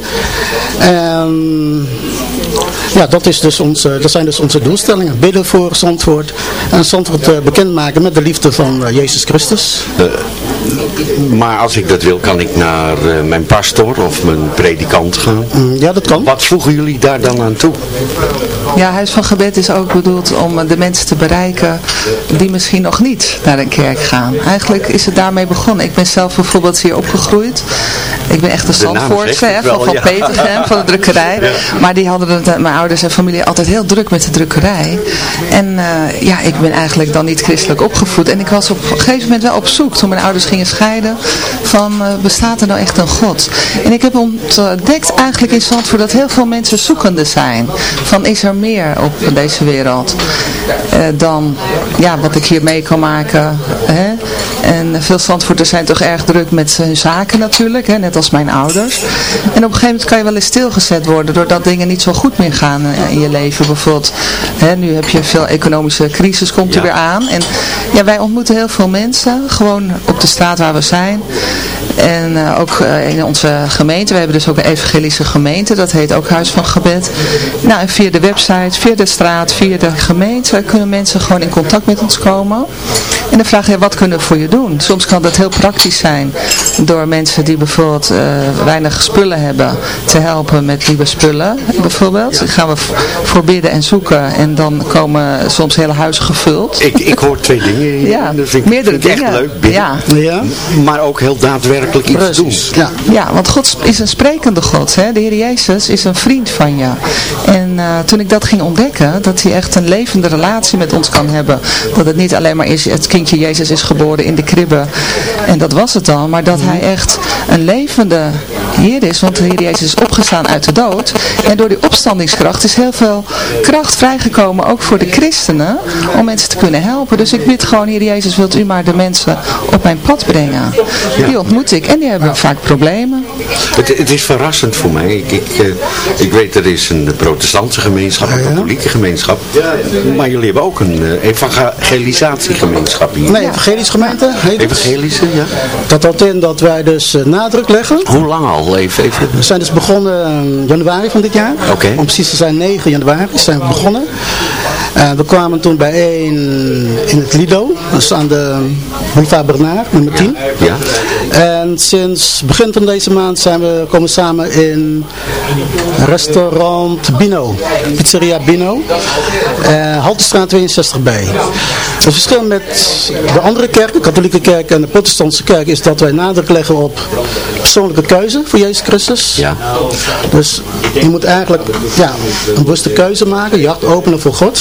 En ja, dat, is dus onze, dat zijn dus onze doelstellingen. Bidden voor Zandvoort. En Zandvoort eh, bekendmaken met de liefde van eh, Jezus Christus. Eh, maar als ik dat wil, kan ik naar mijn pastor of mijn predikant gaan. Mm, ja, dat kan. Wat voegen jullie daar dan aan toe? Ja, Huis van Gebed is ook bedoeld om de mensen te bereiken die misschien nog niet naar een kerk gaan. Eigenlijk is het daarmee begonnen. Ik ben zelf bijvoorbeeld hier opgegroeid. Ik ben echt een Zandvoortse, hè, van, ja. Petergem, van de drukkerij. Maar die hadden het, eh, mijn ouders en familie altijd heel druk met de drukkerij. En eh, ja, ik ben eigenlijk dan niet christelijk opgevoed. En ik was op een gegeven moment wel op zoek, toen mijn ouders gingen scheiden, van eh, bestaat er nou echt een God? En ik heb ontdekt eigenlijk in Zandvoort dat heel veel mensen zoekende zijn. Van is er meer op deze wereld eh, dan ja, wat ik hier mee kan maken. Hè? En veel Zandvoorters zijn toch erg druk met hun zaken natuurlijk, hè? net als mijn ouders. En op een gegeven moment kan je wel eens stilgezet worden doordat dingen niet zo goed meer gaan eh, in je leven. Bijvoorbeeld, hè, nu heb je veel economische crisis, komt er weer aan. En ja, wij ontmoeten heel veel mensen, gewoon op de straat waar we zijn. En eh, ook eh, in onze gemeente, we hebben dus ook een evangelische gemeente, dat heet ook Huis van Gebed. Nou, en via de website, via de straat, via de gemeente kunnen mensen gewoon in contact met ons komen. En dan vraag je, wat kunnen voor je doen? Soms kan dat heel praktisch zijn, door mensen die bijvoorbeeld eh, weinig spullen hebben, te helpen met nieuwe spullen, bijvoorbeeld. Dan gaan we v- voor bidden en zoeken en dan komen soms hele huizen gevuld. Ik, ik hoor twee dingen hier. Ja, dat vind ik, meerdere vind ik dingen. echt leuk. Bidden. Ja. Ja. Maar ook heel daadwerkelijk iets Precies. doen. Ja. Ja, want God is een sprekende God. Hè? De Heer Jezus is een vriend van je. En eh, toen ik dat ging ontdekken, dat hij echt een levende relatie met ons kan hebben. Dat het niet alleen maar is, het kindje Jezus is geboren in de kribbe. En dat was het dan. Maar dat hij echt een levende Heer is. Want de Heer Jezus is opgestaan uit de dood. En door die opstandingskracht is heel veel kracht vrijgekomen. Ook voor de christenen. Om mensen te kunnen helpen. Dus ik bid gewoon, Heer Jezus, wilt u maar de mensen op mijn pad brengen. Die ontmoet ik. En die hebben vaak problemen. Het, het is verrassend voor mij. Ik, ik, eh, ik weet er is een protestantse gemeenschap, een katholieke gemeenschap. Maar jullie hebben ook een eh, evangelisatiegemeenschap hier. Nee, evangelische gemeente. Evangelische, ja. Dat houdt in dat wij dus eh, nadruk leggen. Hoe lang al? Even, even. We zijn dus begonnen in januari van dit jaar. Oké. Om precies te zijn 9 januari zijn we begonnen. En we kwamen toen bijeen in het Lido. Is aan de Boulevard Bernard, nummer 10. Ja. En sinds begin van deze maand zijn we komen samen in restaurant Bino. Pizzeria Bino. Eh Haltestraat 62b. Het verschil met de andere kerken, de katholieke kerk en de protestantse kerk, is dat wij nadruk leggen op persoonlijke keuze voor Jezus Christus. Ja. Dus je moet eigenlijk ja, een bewuste keuze maken, je hart openen voor God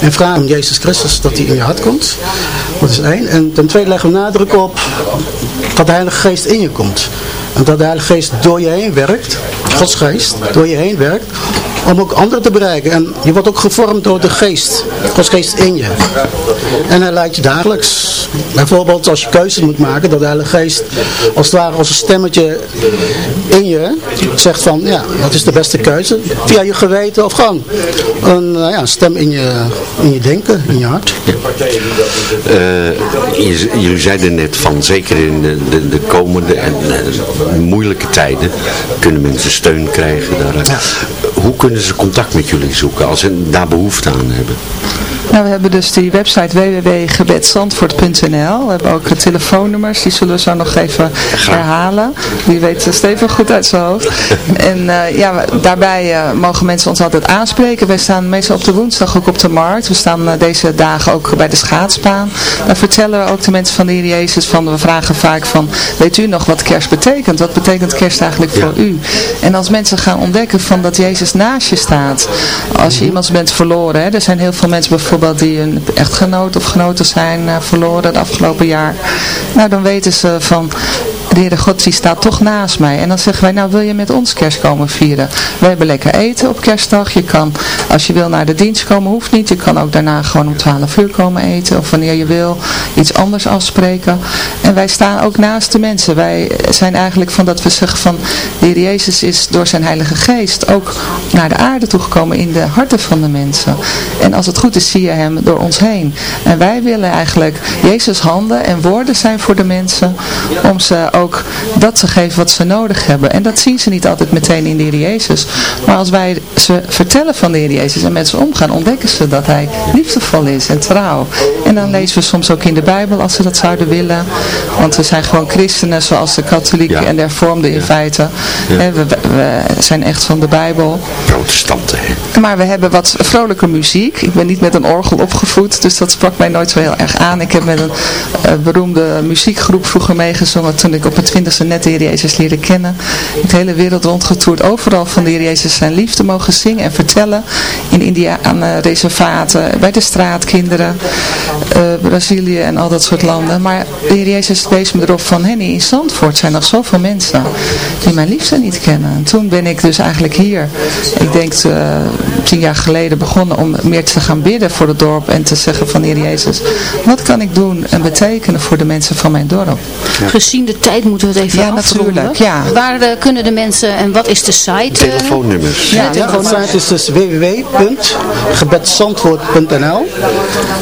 en vragen om Jezus Christus dat hij in je hart komt. Dat is één. En ten tweede leggen we nadruk op dat de Heilige Geest in je komt. En dat de Heilige Geest door je heen werkt, Gods Geest, door je heen werkt, om ook anderen te bereiken. En je wordt ook gevormd door de geest, Gods geest in je. En hij leidt je dagelijks. Bijvoorbeeld als je keuzes moet maken, dat de Heilige Geest als het ware als een stemmetje in je zegt van, ja, wat is de beste keuze? Via je geweten of gewoon een uh, ja, stem in je, in je denken, in je hart. Uh, jullie zeiden net van, zeker in de, de, de komende en uh, moeilijke tijden, kunnen mensen steun krijgen daaruit. Ja. Hoe kunnen ze contact met jullie zoeken als ze daar behoefte aan hebben? Nou, we hebben dus die website www.gebedsandvoort.nl. We hebben ook telefoonnummers, die zullen we zo nog even herhalen. Die weet Steven goed uit zijn hoofd. en uh, ja, daarbij uh, mogen mensen ons altijd aanspreken. Wij staan meestal op de woensdag ook op de markt. We staan uh, deze dagen ook bij de schaatsbaan. Daar vertellen we ook de mensen van de Heer Jezus van, we vragen vaak van, weet u nog wat kerst betekent? Wat betekent kerst eigenlijk voor u? En als mensen gaan ontdekken van dat Jezus naast je staat. Als je iemand bent verloren, hè, er zijn heel veel mensen bijvoorbeeld die een echtgenoot of genoten zijn uh, verloren het afgelopen jaar. Nou, dan weten ze van, de Heere God die staat toch naast mij. En dan zeggen wij, nou wil je met ons kerst komen vieren? We hebben lekker eten op kerstdag. Je kan, als je wil naar de dienst komen, hoeft niet. Je kan ook daarna gewoon om 12 uur komen eten. Of wanneer je wil, iets anders afspreken. En wij staan ook naast de mensen. Wij zijn eigenlijk van dat we zeggen van, de Heer Jezus is door zijn Heilige Geest ook naar de aarde toegekomen in de harten van de mensen. En als het goed is, zie je hem door ons heen. En wij willen eigenlijk Jezus handen en woorden zijn voor de mensen om ze ook dat te geven wat ze nodig hebben. En dat zien ze niet altijd meteen in de Heer Jezus. Maar als wij ze vertellen van de Heer Jezus en met ze omgaan, ontdekken ze dat Hij liefdevol is en trouw. En dan lezen we soms ook in de Bijbel als ze dat zouden willen. Want we zijn gewoon christenen zoals de katholieken en de hervormden in feite. We, we, zijn echt van de Bijbel. Protestanten. Maar we hebben wat vrolijke muziek. Ik ben niet met een orgel opgevoed, dus dat sprak mij nooit zo heel erg aan. Ik heb met een uh, beroemde muziekgroep vroeger meegezongen toen ik op het twintigste net de Heer Jezus leren kennen. De hele wereld rondgetoerd. Overal van de Heer Jezus zijn liefde mogen zingen en vertellen. In Indiaanse reservaten, bij de straatkinderen, uh, Brazilië en al dat soort landen. Maar de Heer Jezus wees me erop van, Henny, in Zandvoort zijn nog zoveel mensen die mijn liefde niet kennen. En toen ben ik dus eigenlijk hier, ik denk uh, tien jaar geleden begonnen om meer te gaan bidden voor het dorp en te zeggen van Heer Jezus, wat kan ik doen en betekenen voor de mensen van mijn dorp? Ja. Gezien de tijd moeten we het even ja, natuurlijk. Ja. Waar uh, kunnen de mensen en wat is de site? Telefoonnummers. Ja, ja, de site is dus www.gebedzandvoort.nl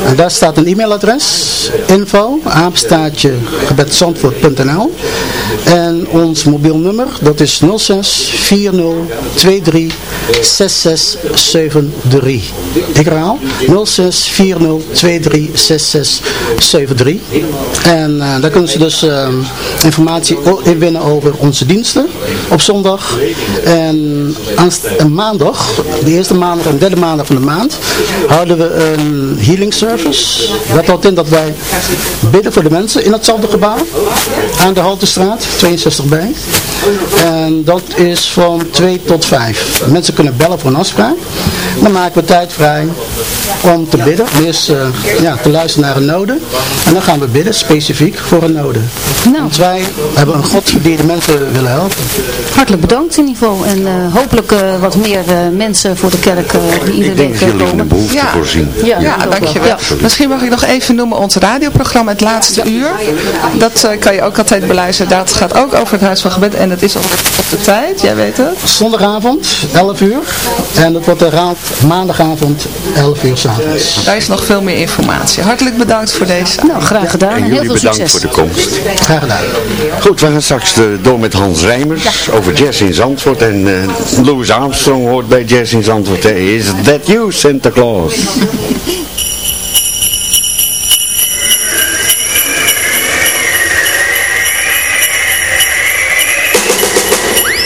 en daar staat een e-mailadres info, gebedzandvoort.nl en ons mobiel nummer dat is 06 40 23 6673 ik herhaal 06 40 23 6673 en uh, daar kunnen ze dus uh, informatie inwinnen over onze diensten op zondag. En, en maandag, de eerste maandag en derde maandag van de maand, houden we een healing service. Dat houdt in dat wij bidden voor de mensen in hetzelfde gebouw aan de Haltestraat, 62b. En dat is van 2 tot 5. Mensen kunnen bellen voor een afspraak. Dan maken we tijd vrij om te bidden. Eerst uh, ja, te luisteren naar een node. En dan gaan we bidden specifiek voor een node. Nou. Want wij hebben een God die de mensen willen helpen. Hartelijk bedankt in ieder geval. En uh, hopelijk uh, wat meer uh, mensen voor de kerk die iedere week komen. Ik denk behoefte ja. voorzien. Ja, ja, ja dankjewel. Ja. Misschien mag ik nog even noemen ons radioprogramma Het Laatste Uur. Dat kan je ook altijd beluisteren. Dat gaat ook over het Huis van Gebed. En dat is op de tijd, jij weet het. Zondagavond, 11 uur. En dat wordt de raad maandagavond, 11 uur s'avonds. Daar is nog veel meer informatie. Hartelijk bedankt voor deze. Nou, graag gedaan. En, en jullie heel veel bedankt succes. voor de komst. Graag gedaan. Goed, we gaan straks uh, door met Hans Rijmers over jazz in Zandvoort. En uh, Louis Armstrong hoort bij jazz in Zandvoort. Is that you, Santa Claus?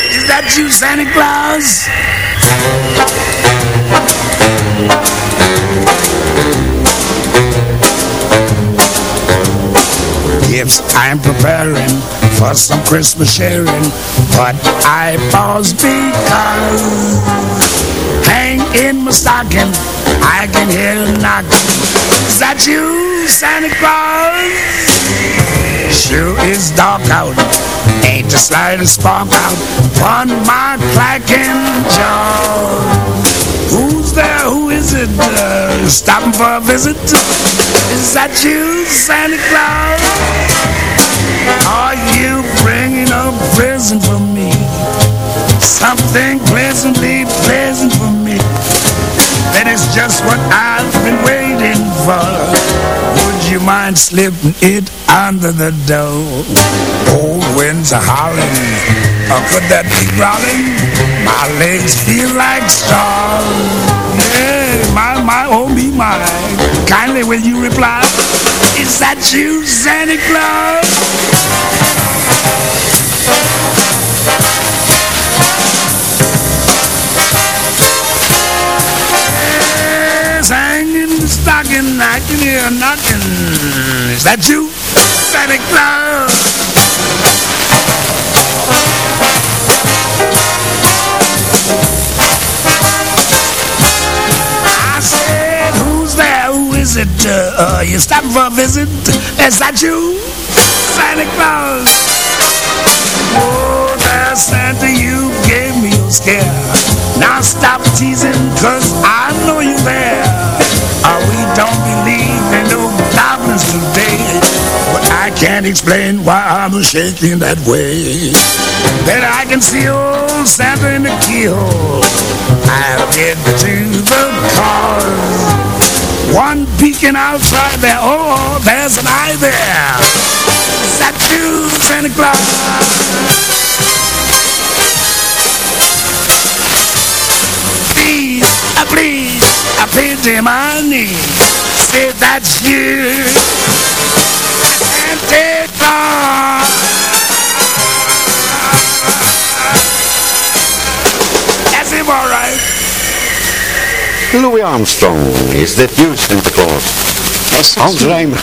Is that you, Santa Claus? Gifts I'm preparing for some Christmas sharing, but I pause because hang in my stocking, I can hear a knocking. Is that you, Santa Claus? Sure is dark out. Ain't the slightest spark out. Upon my clacking jaw. Who's there? Who is it? Uh, stopping for a visit? Is that you, Santa Claus? Are you bringing a present for me? Something pleasantly pleasant for me. That is just what I've been waiting for. Would you mind slipping it under the door? Old winds are howling. Or could that be growling? My legs feel like stars. Yeah, my, my, oh me, my. Kindly will you reply? Is that you, Santa Claus? Yes, hanging stocking, I can hear knocking. Is that you, Santa Claus? There? Who is it? Uh, uh, you stopping for a visit? Is that you, Santa Claus? Oh, there, Santa, you gave me a scare. Now stop teasing, cause I know you're there. Uh, we don't believe in no goblins today. But I can't explain why I'm shaking that way. Then I can see old Santa in the keyhole. I'll get to the cars. One peeking outside there. Oh, there's an eye there. Is that you, Santa Claus? Please, uh, please, I pity my knee. Say that's you, Santa Louis Armstrong, is that you, Santa Claus? Hans Rijmers.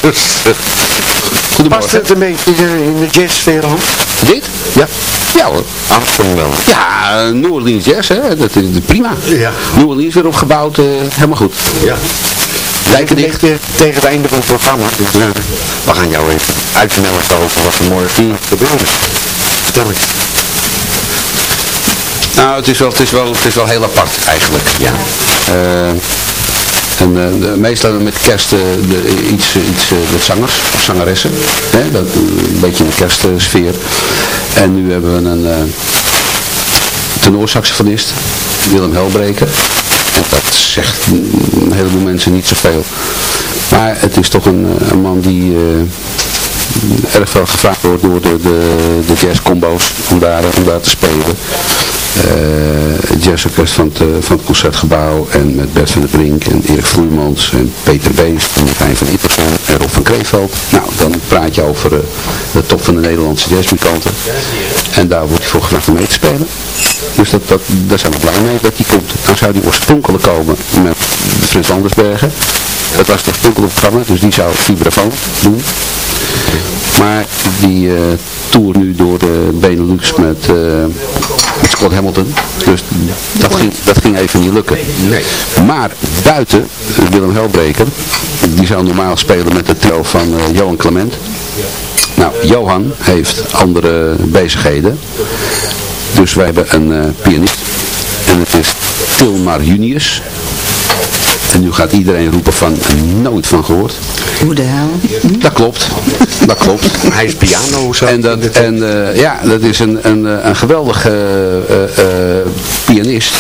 Past het een beetje in de jazzsfeer, Hans? Dit? Ja. Ja hoor. Armstrong wel. Ja, New Orleans Jazz, hè. Dat is prima. Ja. New Orleans weer opgebouwd, eh, helemaal goed. Ja. Lijken dicht. Tegen, tegen het einde van het programma. Dus eh, we gaan jou even uitmelden over wat er morgen gebeurt. Vertel eens. Nou, het is wel, het is wel, het is wel heel apart eigenlijk, ja. Eh, en eh, de- meestal met kerst eh, de, iets, iets met zangers of zangeressen. Hè? Dat, een beetje in de kerstsfeer. En nu hebben we een uh, tenorsaxofonist, Willem Helbreker. En dat zegt een heleboel mensen niet zoveel. Maar het is toch een, man die erg veel gevraagd wordt door de, de, de jazzcombo's om daar, om daar te spelen. Eh, het jazzorkest van het, eh, van het Concertgebouw en met Bert van der Brink en Erik Vloeimans en Peter Beest en Martijn van Ipperson en Rob van Kreeveld. Nou, dan praat je over eh, de top van de Nederlandse jazzmuzikanten. En daar wordt hij voor gevraagd om mee te spelen. Dus dat, dat, daar zijn we blij mee dat hij komt. Dan zou hij oorspronkelijk komen met Frits Landersbergen. Dat was het oorspronkelijke programma, dus die zou vibrafoon doen. Maar die uh, tour nu door de Benelux met Scott Hamilton. Dus dat ging, dat ging even niet lukken. Nee. Maar buiten, Willem Helbreker, die zou normaal spelen met de trio van uh, Johan Clement. Nou, Johan heeft andere bezigheden. Dus wij hebben een pianist. En het is Tilmar Junius. En nu gaat iedereen roepen van nooit van gehoord. Hoe de hel? Dat klopt. Dat klopt. Hij is piano zo. En, dat, en uh, ja, dat is een, een, een geweldige uh, uh, pianist.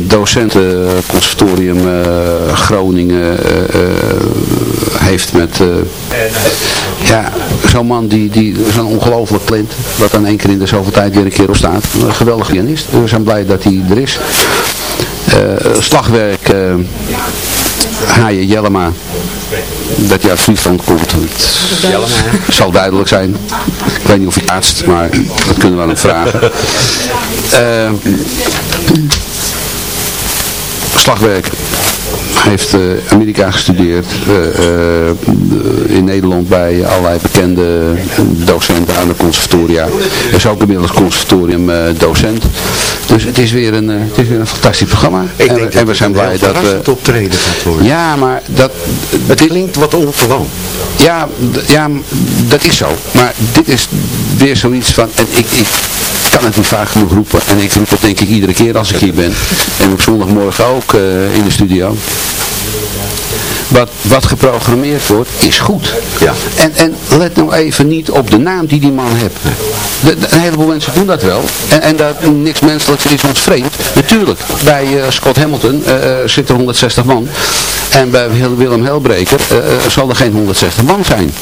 docent conservatorium Groningen heeft met ja, zo'n man die, die zo'n ongelooflijk talent wat dan één keer in de zoveel tijd weer een keer op staat. Een geweldige pianist. We zijn blij dat hij er is. Slagwerk Haaien Jellema dat hij uit Friesland komt. Het zal duidelijk zijn. Ik weet niet of hij laatst, maar dat kunnen we aan hem vragen. Uh, slagwerk heeft eh, Amerika gestudeerd, eh, eh, in Nederland bij allerlei bekende docenten aan de conservatoria. Hij is ook inmiddels conservatorium docent. Dus het is weer een, het is weer een fantastisch programma. Ik en, denk en we zijn blij dat we... het optreden gaat worden. Ja, maar dat... Het klinkt wat ongewoon. Ja, ja, dat is zo. Maar dit is weer zoiets van... En ik, ik kan het niet vaak genoeg roepen. En ik roep het denk ik iedere keer als ik hier ben. En op zondagmorgen ook eh, in de studio. Wat, wat geprogrammeerd wordt, is goed. Ja. En, en let nou even niet op de naam die die man heeft. De, de- een heleboel mensen doen dat wel. En, en dat niks menselijks is ons vreemd. Natuurlijk, bij eh, Scott Hamilton eh, zitten 160 man. En bij Wil- Willem Helbreker zal er geen 160 man zijn.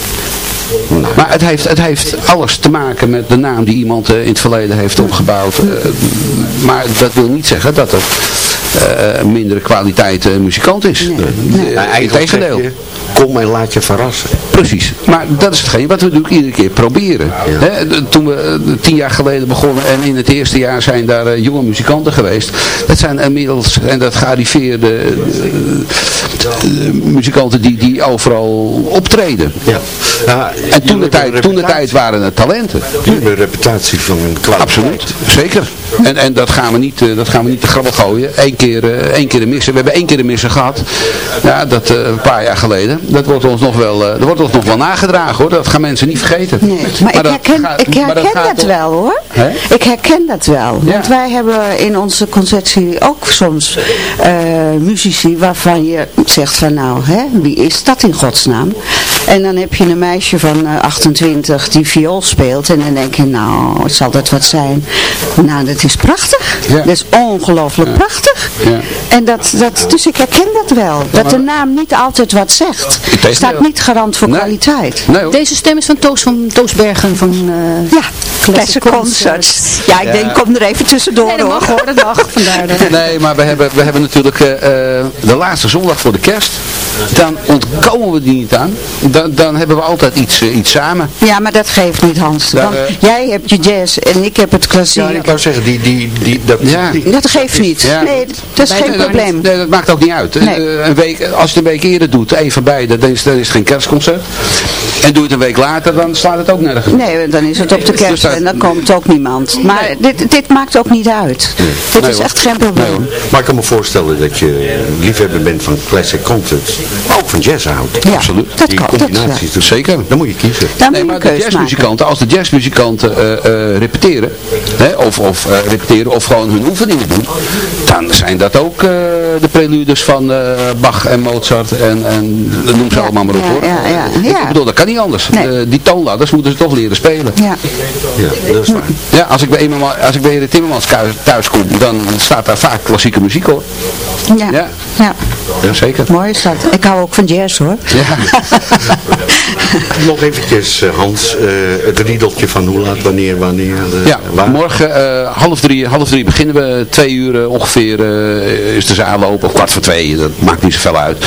Maar het heeft, het heeft alles te maken met de naam die iemand in het verleden heeft opgebouwd. Maar dat wil niet zeggen dat er mindere kwaliteit eh, muzikant is. Eh, Nou, eigenlijk Integendeel. zeg je, Kom en laat je verrassen. Precies. Maar dat is hetgeen wat we natuurlijk iedere keer proberen. Toen we eh, tien jaar geleden begonnen en in het eerste jaar zijn daar eh, jonge muzikanten geweest. Dat zijn inmiddels, en dat gearriveerde eh, eh, muzikanten die, die overal optreden. Ja. Ja, En toen de, tijd, toen de tijd waren het talenten. jullie hebben een reputatie van een kwaliteit. Absoluut, zeker. En, en dat, gaan we niet, eh, dat gaan we niet te grabbel gooien. Eén keer, eh, één keer een missen. We hebben één keer een missen gehad. Ja, dat eh, een paar jaar geleden. Dat wordt ons nog wel, eh, dat wordt ons nog wel nagedragen hoor. Dat gaan mensen niet vergeten. Nee, maar, ik dat herken, gaat- ik herken dat, wel hoor. Hè? Ik herken dat wel. Ja. Want wij hebben in onze concertserie ook soms muzici waarvan je zegt van nou, hè, wie is dat in godsnaam? En dan heb je een meisje van eh, 28 die viool speelt en dan denk je nou, zal dat wat zijn? Nou, dat is prachtig. Ja. Dat is ongelooflijk prachtig. Ja. En dat, dat, dus ik herken dat wel. Dat de naam niet altijd wat zegt. Staat niet garant voor Nee. kwaliteit. Nee hoor. Deze stem is van Toos, van Toos Bergen van eh Ja, Classic Concerts. Concerts. Ja, ik Ja. denk, kom er even tussendoor Nee, dat hoor. mag hoor, dat mag. Vandaar dat. Nee, maar we hebben, we hebben natuurlijk eh, eh, de laatste zondag voor de kerst. Dan ontkomen we die niet aan. Dan, dan hebben we altijd iets, iets samen. Ja, maar dat geeft niet Hans. Daar, Want jij hebt je jazz en ik heb het klassiek. Ja, ik wou zeggen, die, die, die, dat, Ja. die- dat geeft niet. Ja. Nee, dat is geen Nee, dat- probleem. Nee, dat maakt ook niet uit. Nee. Eh, Een week, als je het een week eerder doet, één van beide, dan is, dan is het geen kerstconcert. En doe je het een week later, dan slaat het ook nergens. Nee, dan is het op de Dus kerst dat- en dan komt ook niemand. Maar dit, dit maakt ook niet uit. Dit Nee, is hoor. echt geen probleem. Maar ik kan me voorstellen dat je liefhebber bent van classic concerts, maar ook van jazz houdt. Ja, Absoluut. dat Die kan. Dat, combinaties, dus Zeker. dan moet je kiezen. dan Nee, moet maar je de maken. jazzmuzikanten, als de jazzmuzikanten eh, eh, repeteren, hè, of, of eh, repeteren, of gewoon hun oefeningen doen, dan zijn dat ook eh, de preludes van eh, Bach en Mozart en, en noem ze Ja, allemaal maar op ja, hoor. ja, ja, Ik bedoel, dat kan niet anders. Nee. Die toonladders moeten ze toch leren spelen. Ja. Ja, dat is waar. Ja, als ik bij, iemand, als ik bij de Timmermans thuis, thuis kom, dan staat daar vaak klassieke muziek hoor. Ja. Ja. Ja. Ja, zeker. mooi is dat. Ik hou ook van jazz hoor. Ja. Nog eventjes, eh, Hans, eh, het riedeltje van hoe laat, wanneer, wanneer, eh, Ja, waar. morgen eh, half, drie, half drie beginnen we. Twee uur ongeveer is de zaal open. Of kwart voor twee, dat maakt niet zoveel uit.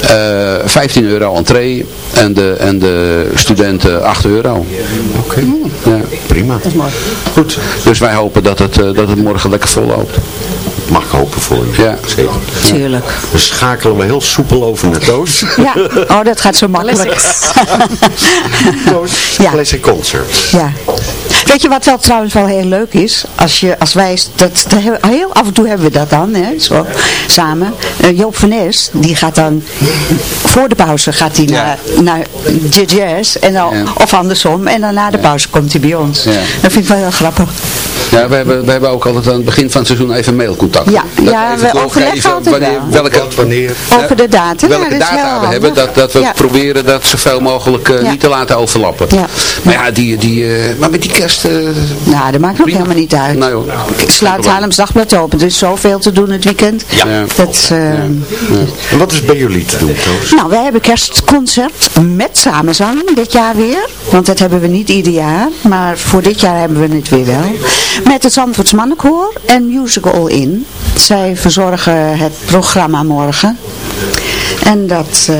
Eh 15 euro entree en de, en de studenten 8 euro. Oké, Ja. prima. Dat is mooi. Goed, Dus wij hopen dat het, eh, dat het morgen lekker vol loopt. mag ik hopen voor je. Ja. Zeker. Tuurlijk. Dan schakelen we heel soepel over naar Toos. Ja, oh dat gaat zo makkelijk. Toos, Ja. classic concert. Ja. Weet je wat wel trouwens wel heel leuk is? Als, je, als wij, dat, dat heel, heel af en toe hebben we dat dan, hè, zo, samen. Eh, Joop van Nes, die gaat dan, voor de pauze gaat hij Ja. naar, naar de jazz, en dan, Ja. of andersom, en dan na de pauze komt hij bij ons. Ja. Dat vind ik wel heel grappig. Ja, we hebben, we hebben ook altijd aan het begin van het seizoen even mailcontact. Ja, Dat ja, we overleggen altijd wanneer, wel. welke, wanneer. Over de datum, ja, welke data we hebben, dat, dat we Ja. proberen dat zoveel mogelijk eh, Ja. niet te laten overlappen. Ja. Maar ja, die, die, eh, maar met die kerst... eh, Nou, dat maakt ook Prima. helemaal niet uit. Nee, hoor. Ik sluit probleem. Haarlems Dagblad open. Er is zoveel te doen het weekend. Ja. Dat, eh, En wat is bij jullie te doen, Toos? Nou, wij hebben kerstconcert met samenzang dit jaar weer. Want dat hebben we niet ieder jaar. Maar voor dit jaar hebben we het weer wel. Met het Zandvoorts Mannenkoor en Musical All In. Zij verzorgen het programma morgen. En dat, eh,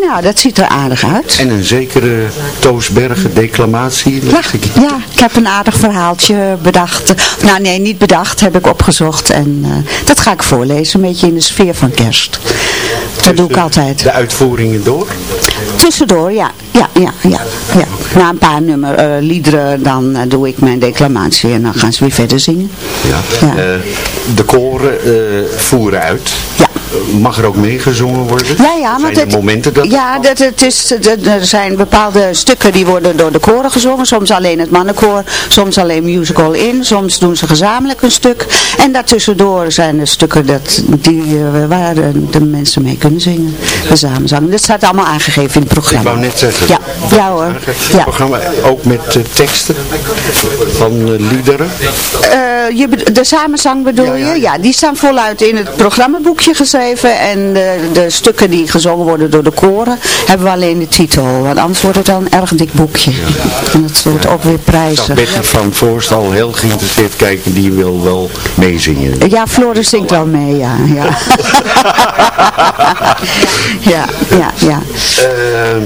nou, dat ziet er aardig uit. En een zekere Toos Bergen declamatie. Ja, ja, ik heb een aardig verhaaltje bedacht. Nou nee, niet bedacht, heb ik opgezocht. En eh, dat ga ik voorlezen, een beetje in de sfeer van kerst. Dat doe ik altijd. De uitvoeringen door? Tussendoor, ja. Ja, ja, ja. ja. Na een paar nummer eh, liederen, dan doe ik mijn declamatie en dan gaan ze weer verder zingen. Ja. De koren voeren uit. Ja. Mag er ook meegezongen worden? Ja, ja. Zijn er momenten dat... Ja, dat, het is, dat, er zijn bepaalde stukken die worden door de koren gezongen. Soms alleen het mannenkoor, soms alleen musical in. Soms doen ze gezamenlijk een stuk. En daartussendoor zijn er stukken dat, die, waar de mensen mee kunnen zingen. De samenzang. Dat staat allemaal aangegeven in het programma. Ik wou net zeggen. Ja, ja hoor. Het programma ook met uh, teksten van uh, liederen? Uh, je, de samenzang bedoel je? Ja, die staan voluit in het programmaboekje geschreven. En de, de, stukken die gezongen worden door de koren hebben we alleen de titel. Want anders wordt het dan een erg dik boekje. En dat wordt ook weer prijzen. Betty van Voorst al heel geïnteresseerd kijken. Die wil wel meezingen. Ja, Floris zingt wel mee, ja. Ja, ja, ja. ja. Uh,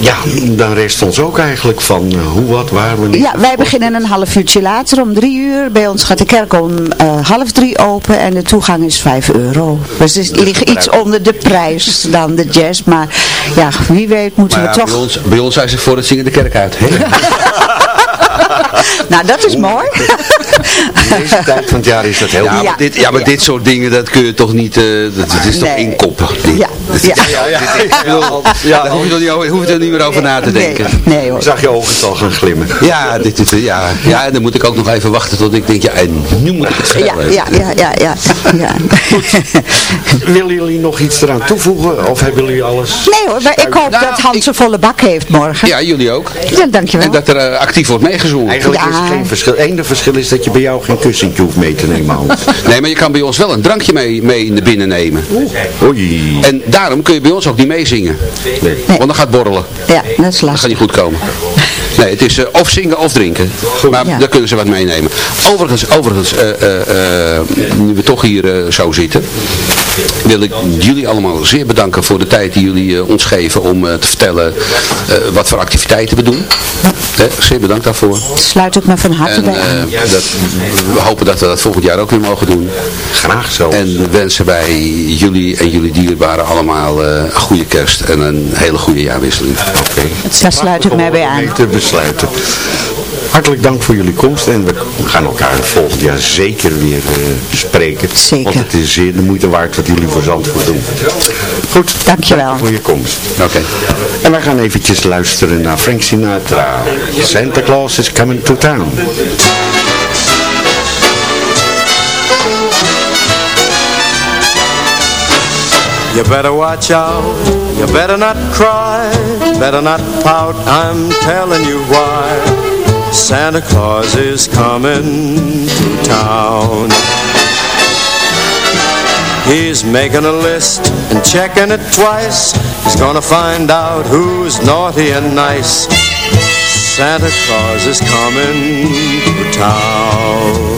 ja, dan rest ons ook eigenlijk van uh, hoe, wat, waar, wanneer. Ja, wij beginnen een half uurtje later om drie uur. Bij ons gaat de kerk om uh, half drie open en de toegang is vijf euro. Dus het ligt iets onder de prijs dan de jazz. Maar ja, wie weet moeten maar we toch... Bij ons, bij ons zijn ze voor het zingen de kerk uit. nou, dat is mooi. In deze tijd van het jaar is dat heel ja, maar dit, ja, maar dit soort dingen, dat kun je toch niet, uh, dat, dat, is toch inkoppen. Dit- Ja, ja. ja, ja, dit- ik bedoel, Daar hoef je, er niet, over- hoef je er niet meer over na te denken. Nee hoor. Ik zag je ogen al gaan glimmen. Ja, dit, dit, ja, ja, en dan moet ik ook nog even wachten tot ik denk, ja, en nu moet ik het Ja, ja, ja, ja, ja. ja. Willen jullie nog iets eraan toevoegen? Of hebben jullie alles? Nee hoor, maar ik hoop Nou, dat Hans een volle bak heeft morgen. Ja, jullie ook. Ja, dankjewel. En dat er eh, actief wordt meegezongen. Eigenlijk Ja. is er geen verschil. Het enige verschil is dat je bij jou geen kussentje hoeft mee te nemen, Hans. Nee, maar je kan bij ons wel een drankje mee, mee naar binnen nemen. Oei. En daarom kun je bij ons ook niet meezingen. Want dan gaat borrelen. Ja, dat is Dat gaat lastig. niet goed komen. Nee, het is eh, of zingen of drinken. Maar Ja. daar kunnen ze wat meenemen. Overigens, overigens eh, eh, eh, nu we toch hier eh, zo zitten, wil ik jullie allemaal zeer bedanken voor de tijd die jullie eh, ons geven om eh, te vertellen eh, wat voor activiteiten we doen. Eh, zeer bedankt daarvoor. Sluit ik me van harte En bij aan. dat, we hopen dat we dat volgend jaar ook weer mogen doen. Graag zo. En we wensen wij jullie en jullie dierbaren allemaal eh, een goede kerst en een hele goede jaarwisseling. Oké. Daar sluit ik mij bij aan. Hartelijk dank voor jullie komst en we gaan elkaar volgend jaar zeker weer eh, spreken. Zeker. Want het is zeer de moeite waard wat jullie voor Zandvoort doen. Goed, Dankjewel. dank voor je komst. Oké. En wij gaan eventjes luisteren naar Frank Sinatra. Santa Claus is coming to town. You better watch out, you better not cry, better not pout, I'm telling you why. Santa Claus is coming to town. He's making a list and checking it twice. He's gonna find out who's naughty and nice. Santa Claus is coming to town.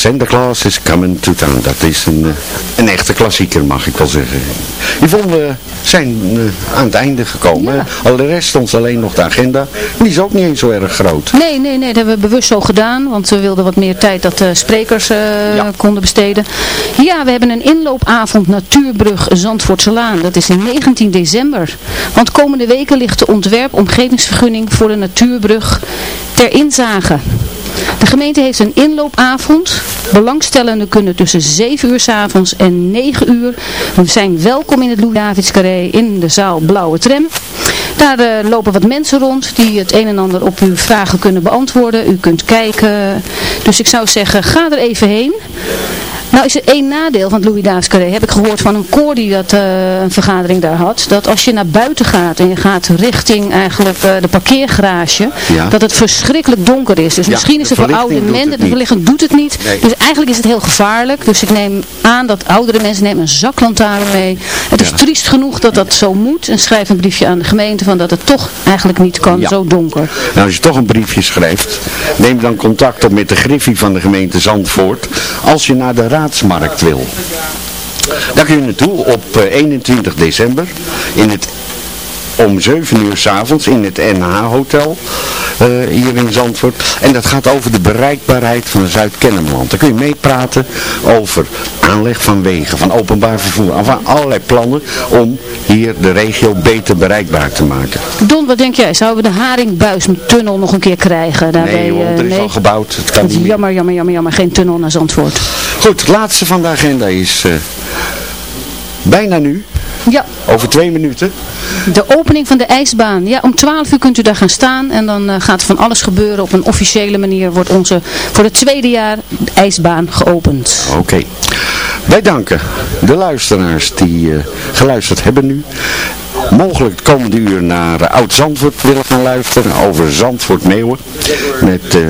Santa Claus is coming to town. Dat is een, eh, een echte klassieker, mag ik wel zeggen. Yvonne, we zijn eh, aan het einde gekomen. Al de rest ons alleen nog de agenda. Die is ook niet eens zo erg groot. Nee, nee, nee, dat hebben we bewust zo gedaan, want we wilden wat meer tijd dat de sprekers eh, konden besteden. Ja, we hebben een inloopavond Natuurbrug Zandvoortselaan. Dat is in 19 december. Want komende weken ligt de ontwerp omgevingsvergunning voor de Natuurbrug ter inzage. De gemeente heeft een inloopavond. Belangstellenden kunnen tussen 7 uur s avonds en 9 uur. We zijn welkom in het Louis Carré in de zaal Blauwe Tram. Daar eh, lopen wat mensen rond die het een en ander op uw vragen kunnen beantwoorden. U kunt kijken. Dus ik zou zeggen, ga er even heen. Nou is er één nadeel van het Louis Davids Carré. Heb ik gehoord van een koor die dat, eh, een vergadering daar had. Dat als je naar buiten gaat en je gaat richting eigenlijk eh, de parkeergarage. Ja. Dat het verschrikkelijk donker is. Dus Ja, misschien is het voor oude mensen. De verlichting doet het niet. Nee. Dus eigenlijk is het heel gevaarlijk. Dus ik neem aan dat oudere mensen nemen een zaklantaarn mee. Het is triest genoeg dat dat zo moet. En schrijf een briefje aan de gemeente van dat het toch eigenlijk niet kan. Zo donker. Nou, als je toch een briefje schrijft, neem dan contact op met de griffie van de gemeente Zandvoort als je naar de wil. Daar kun je naartoe op eh, 21 december in het om 7 uur s'avonds in het NH-hotel hier in Zandvoort. En dat gaat over de bereikbaarheid van Zuid-Kennemerland. Daar kun je meepraten over aanleg van wegen, van openbaar vervoer, van allerlei plannen om hier de regio beter bereikbaar te maken. Don, wat denk jij? Zouden we de Haringbuistunnel nog een keer krijgen? Nee, joh, eh, er is al gebouwd. Het kan niet jammer, jammer, jammer, jammer. Geen tunnel naar Zandvoort. Goed, het laatste van de agenda is eh, bijna nu. Ja. Over twee minuten. De opening van de ijsbaan. Ja, om 12 uur kunt u daar gaan staan en dan eh, gaat er van alles gebeuren. Op een officiële manier wordt onze voor het tweede jaar de ijsbaan geopend. Oké. Wij danken de luisteraars die eh, geluisterd hebben nu. Mogelijk het komende uur naar Oud-Zandvoort willen gaan luisteren over Zandvoort-Meeuwen. Met eh,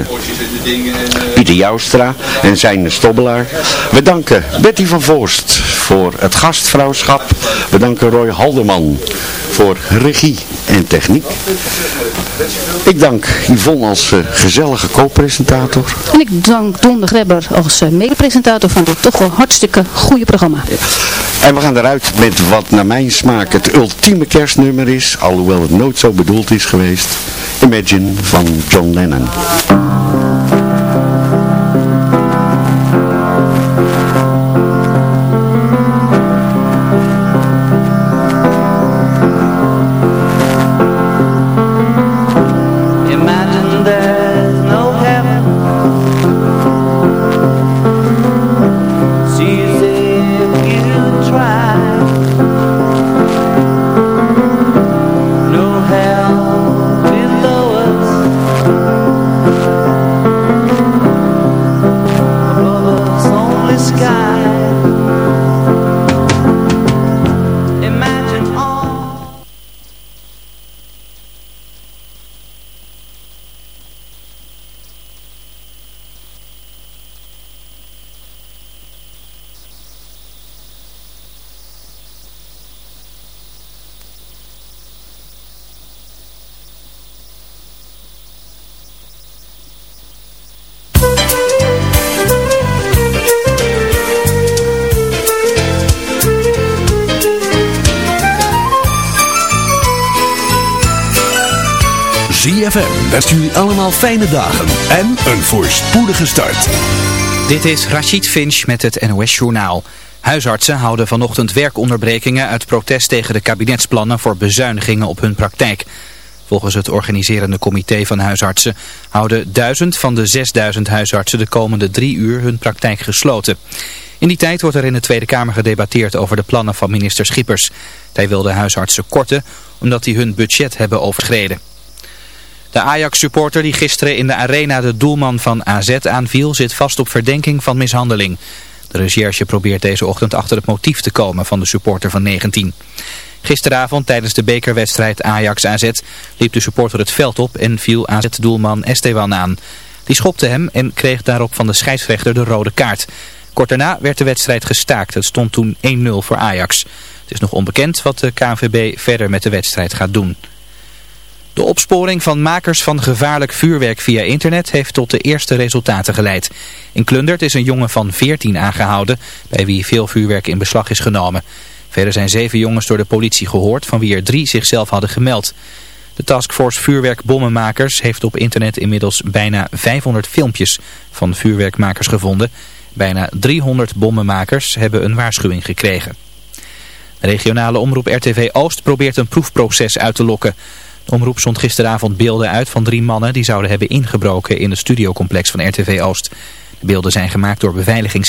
Pieter Joustra en zijn Stobbelaar. We danken Betty van Voorst voor het gastvrouwschap. We danken Roy Halderman voor regie en techniek. Ik dank Yvonne als eh, gezellige co-presentator. En ik dank Don de Grebber als uh, medepresentator van dit toch wel hartstikke goede programma. En we gaan eruit met wat naar mijn smaak het ultieme kerstnummer is, alhoewel het nooit zo bedoeld is geweest. Imagine van John Lennon. ZFM jullie allemaal fijne dagen en een voorspoedige start. Dit is Rachid Finch met het NOS Journaal. Huisartsen houden vanochtend werkonderbrekingen uit protest tegen de kabinetsplannen voor bezuinigingen op hun praktijk. Volgens het organiserende comité van huisartsen houden duizend van de 6000 huisartsen de komende drie uur hun praktijk gesloten. In die tijd wordt er in de Tweede Kamer gedebatteerd over de plannen van minister Schippers. Hij wil de huisartsen korten omdat die hun budget hebben overschreden. De Ajax-supporter die gisteren in de arena de doelman van AZ aanviel zit vast op verdenking van mishandeling. De recherche probeert deze ochtend achter het motief te komen van de supporter van 19. Gisteravond tijdens de bekerwedstrijd Ajax-AZ liep de supporter het veld op en viel AZ-doelman Esteban aan. Die schopte hem en kreeg daarop van de scheidsrechter de rode kaart. Kort daarna werd de wedstrijd gestaakt. Het stond toen 1-0 voor Ajax. Het is nog onbekend wat de KNVB verder met de wedstrijd gaat doen. De opsporing van makers van gevaarlijk vuurwerk via internet heeft tot de eerste resultaten geleid. In Klundert is een jongen van 14 aangehouden, bij wie veel vuurwerk in beslag is genomen. Verder zijn zeven jongens door de politie gehoord, van wie er drie zichzelf hadden gemeld. De taskforce vuurwerkbommenmakers heeft op internet inmiddels bijna 500 filmpjes van vuurwerkmakers gevonden. Bijna 300 bommenmakers hebben een waarschuwing gekregen. De regionale omroep RTV Oost probeert een proefproces uit te lokken. De omroep zond gisteravond beelden uit van drie mannen die zouden hebben ingebroken in het studiocomplex van RTV Oost. De beelden zijn gemaakt door beveiligingskamers.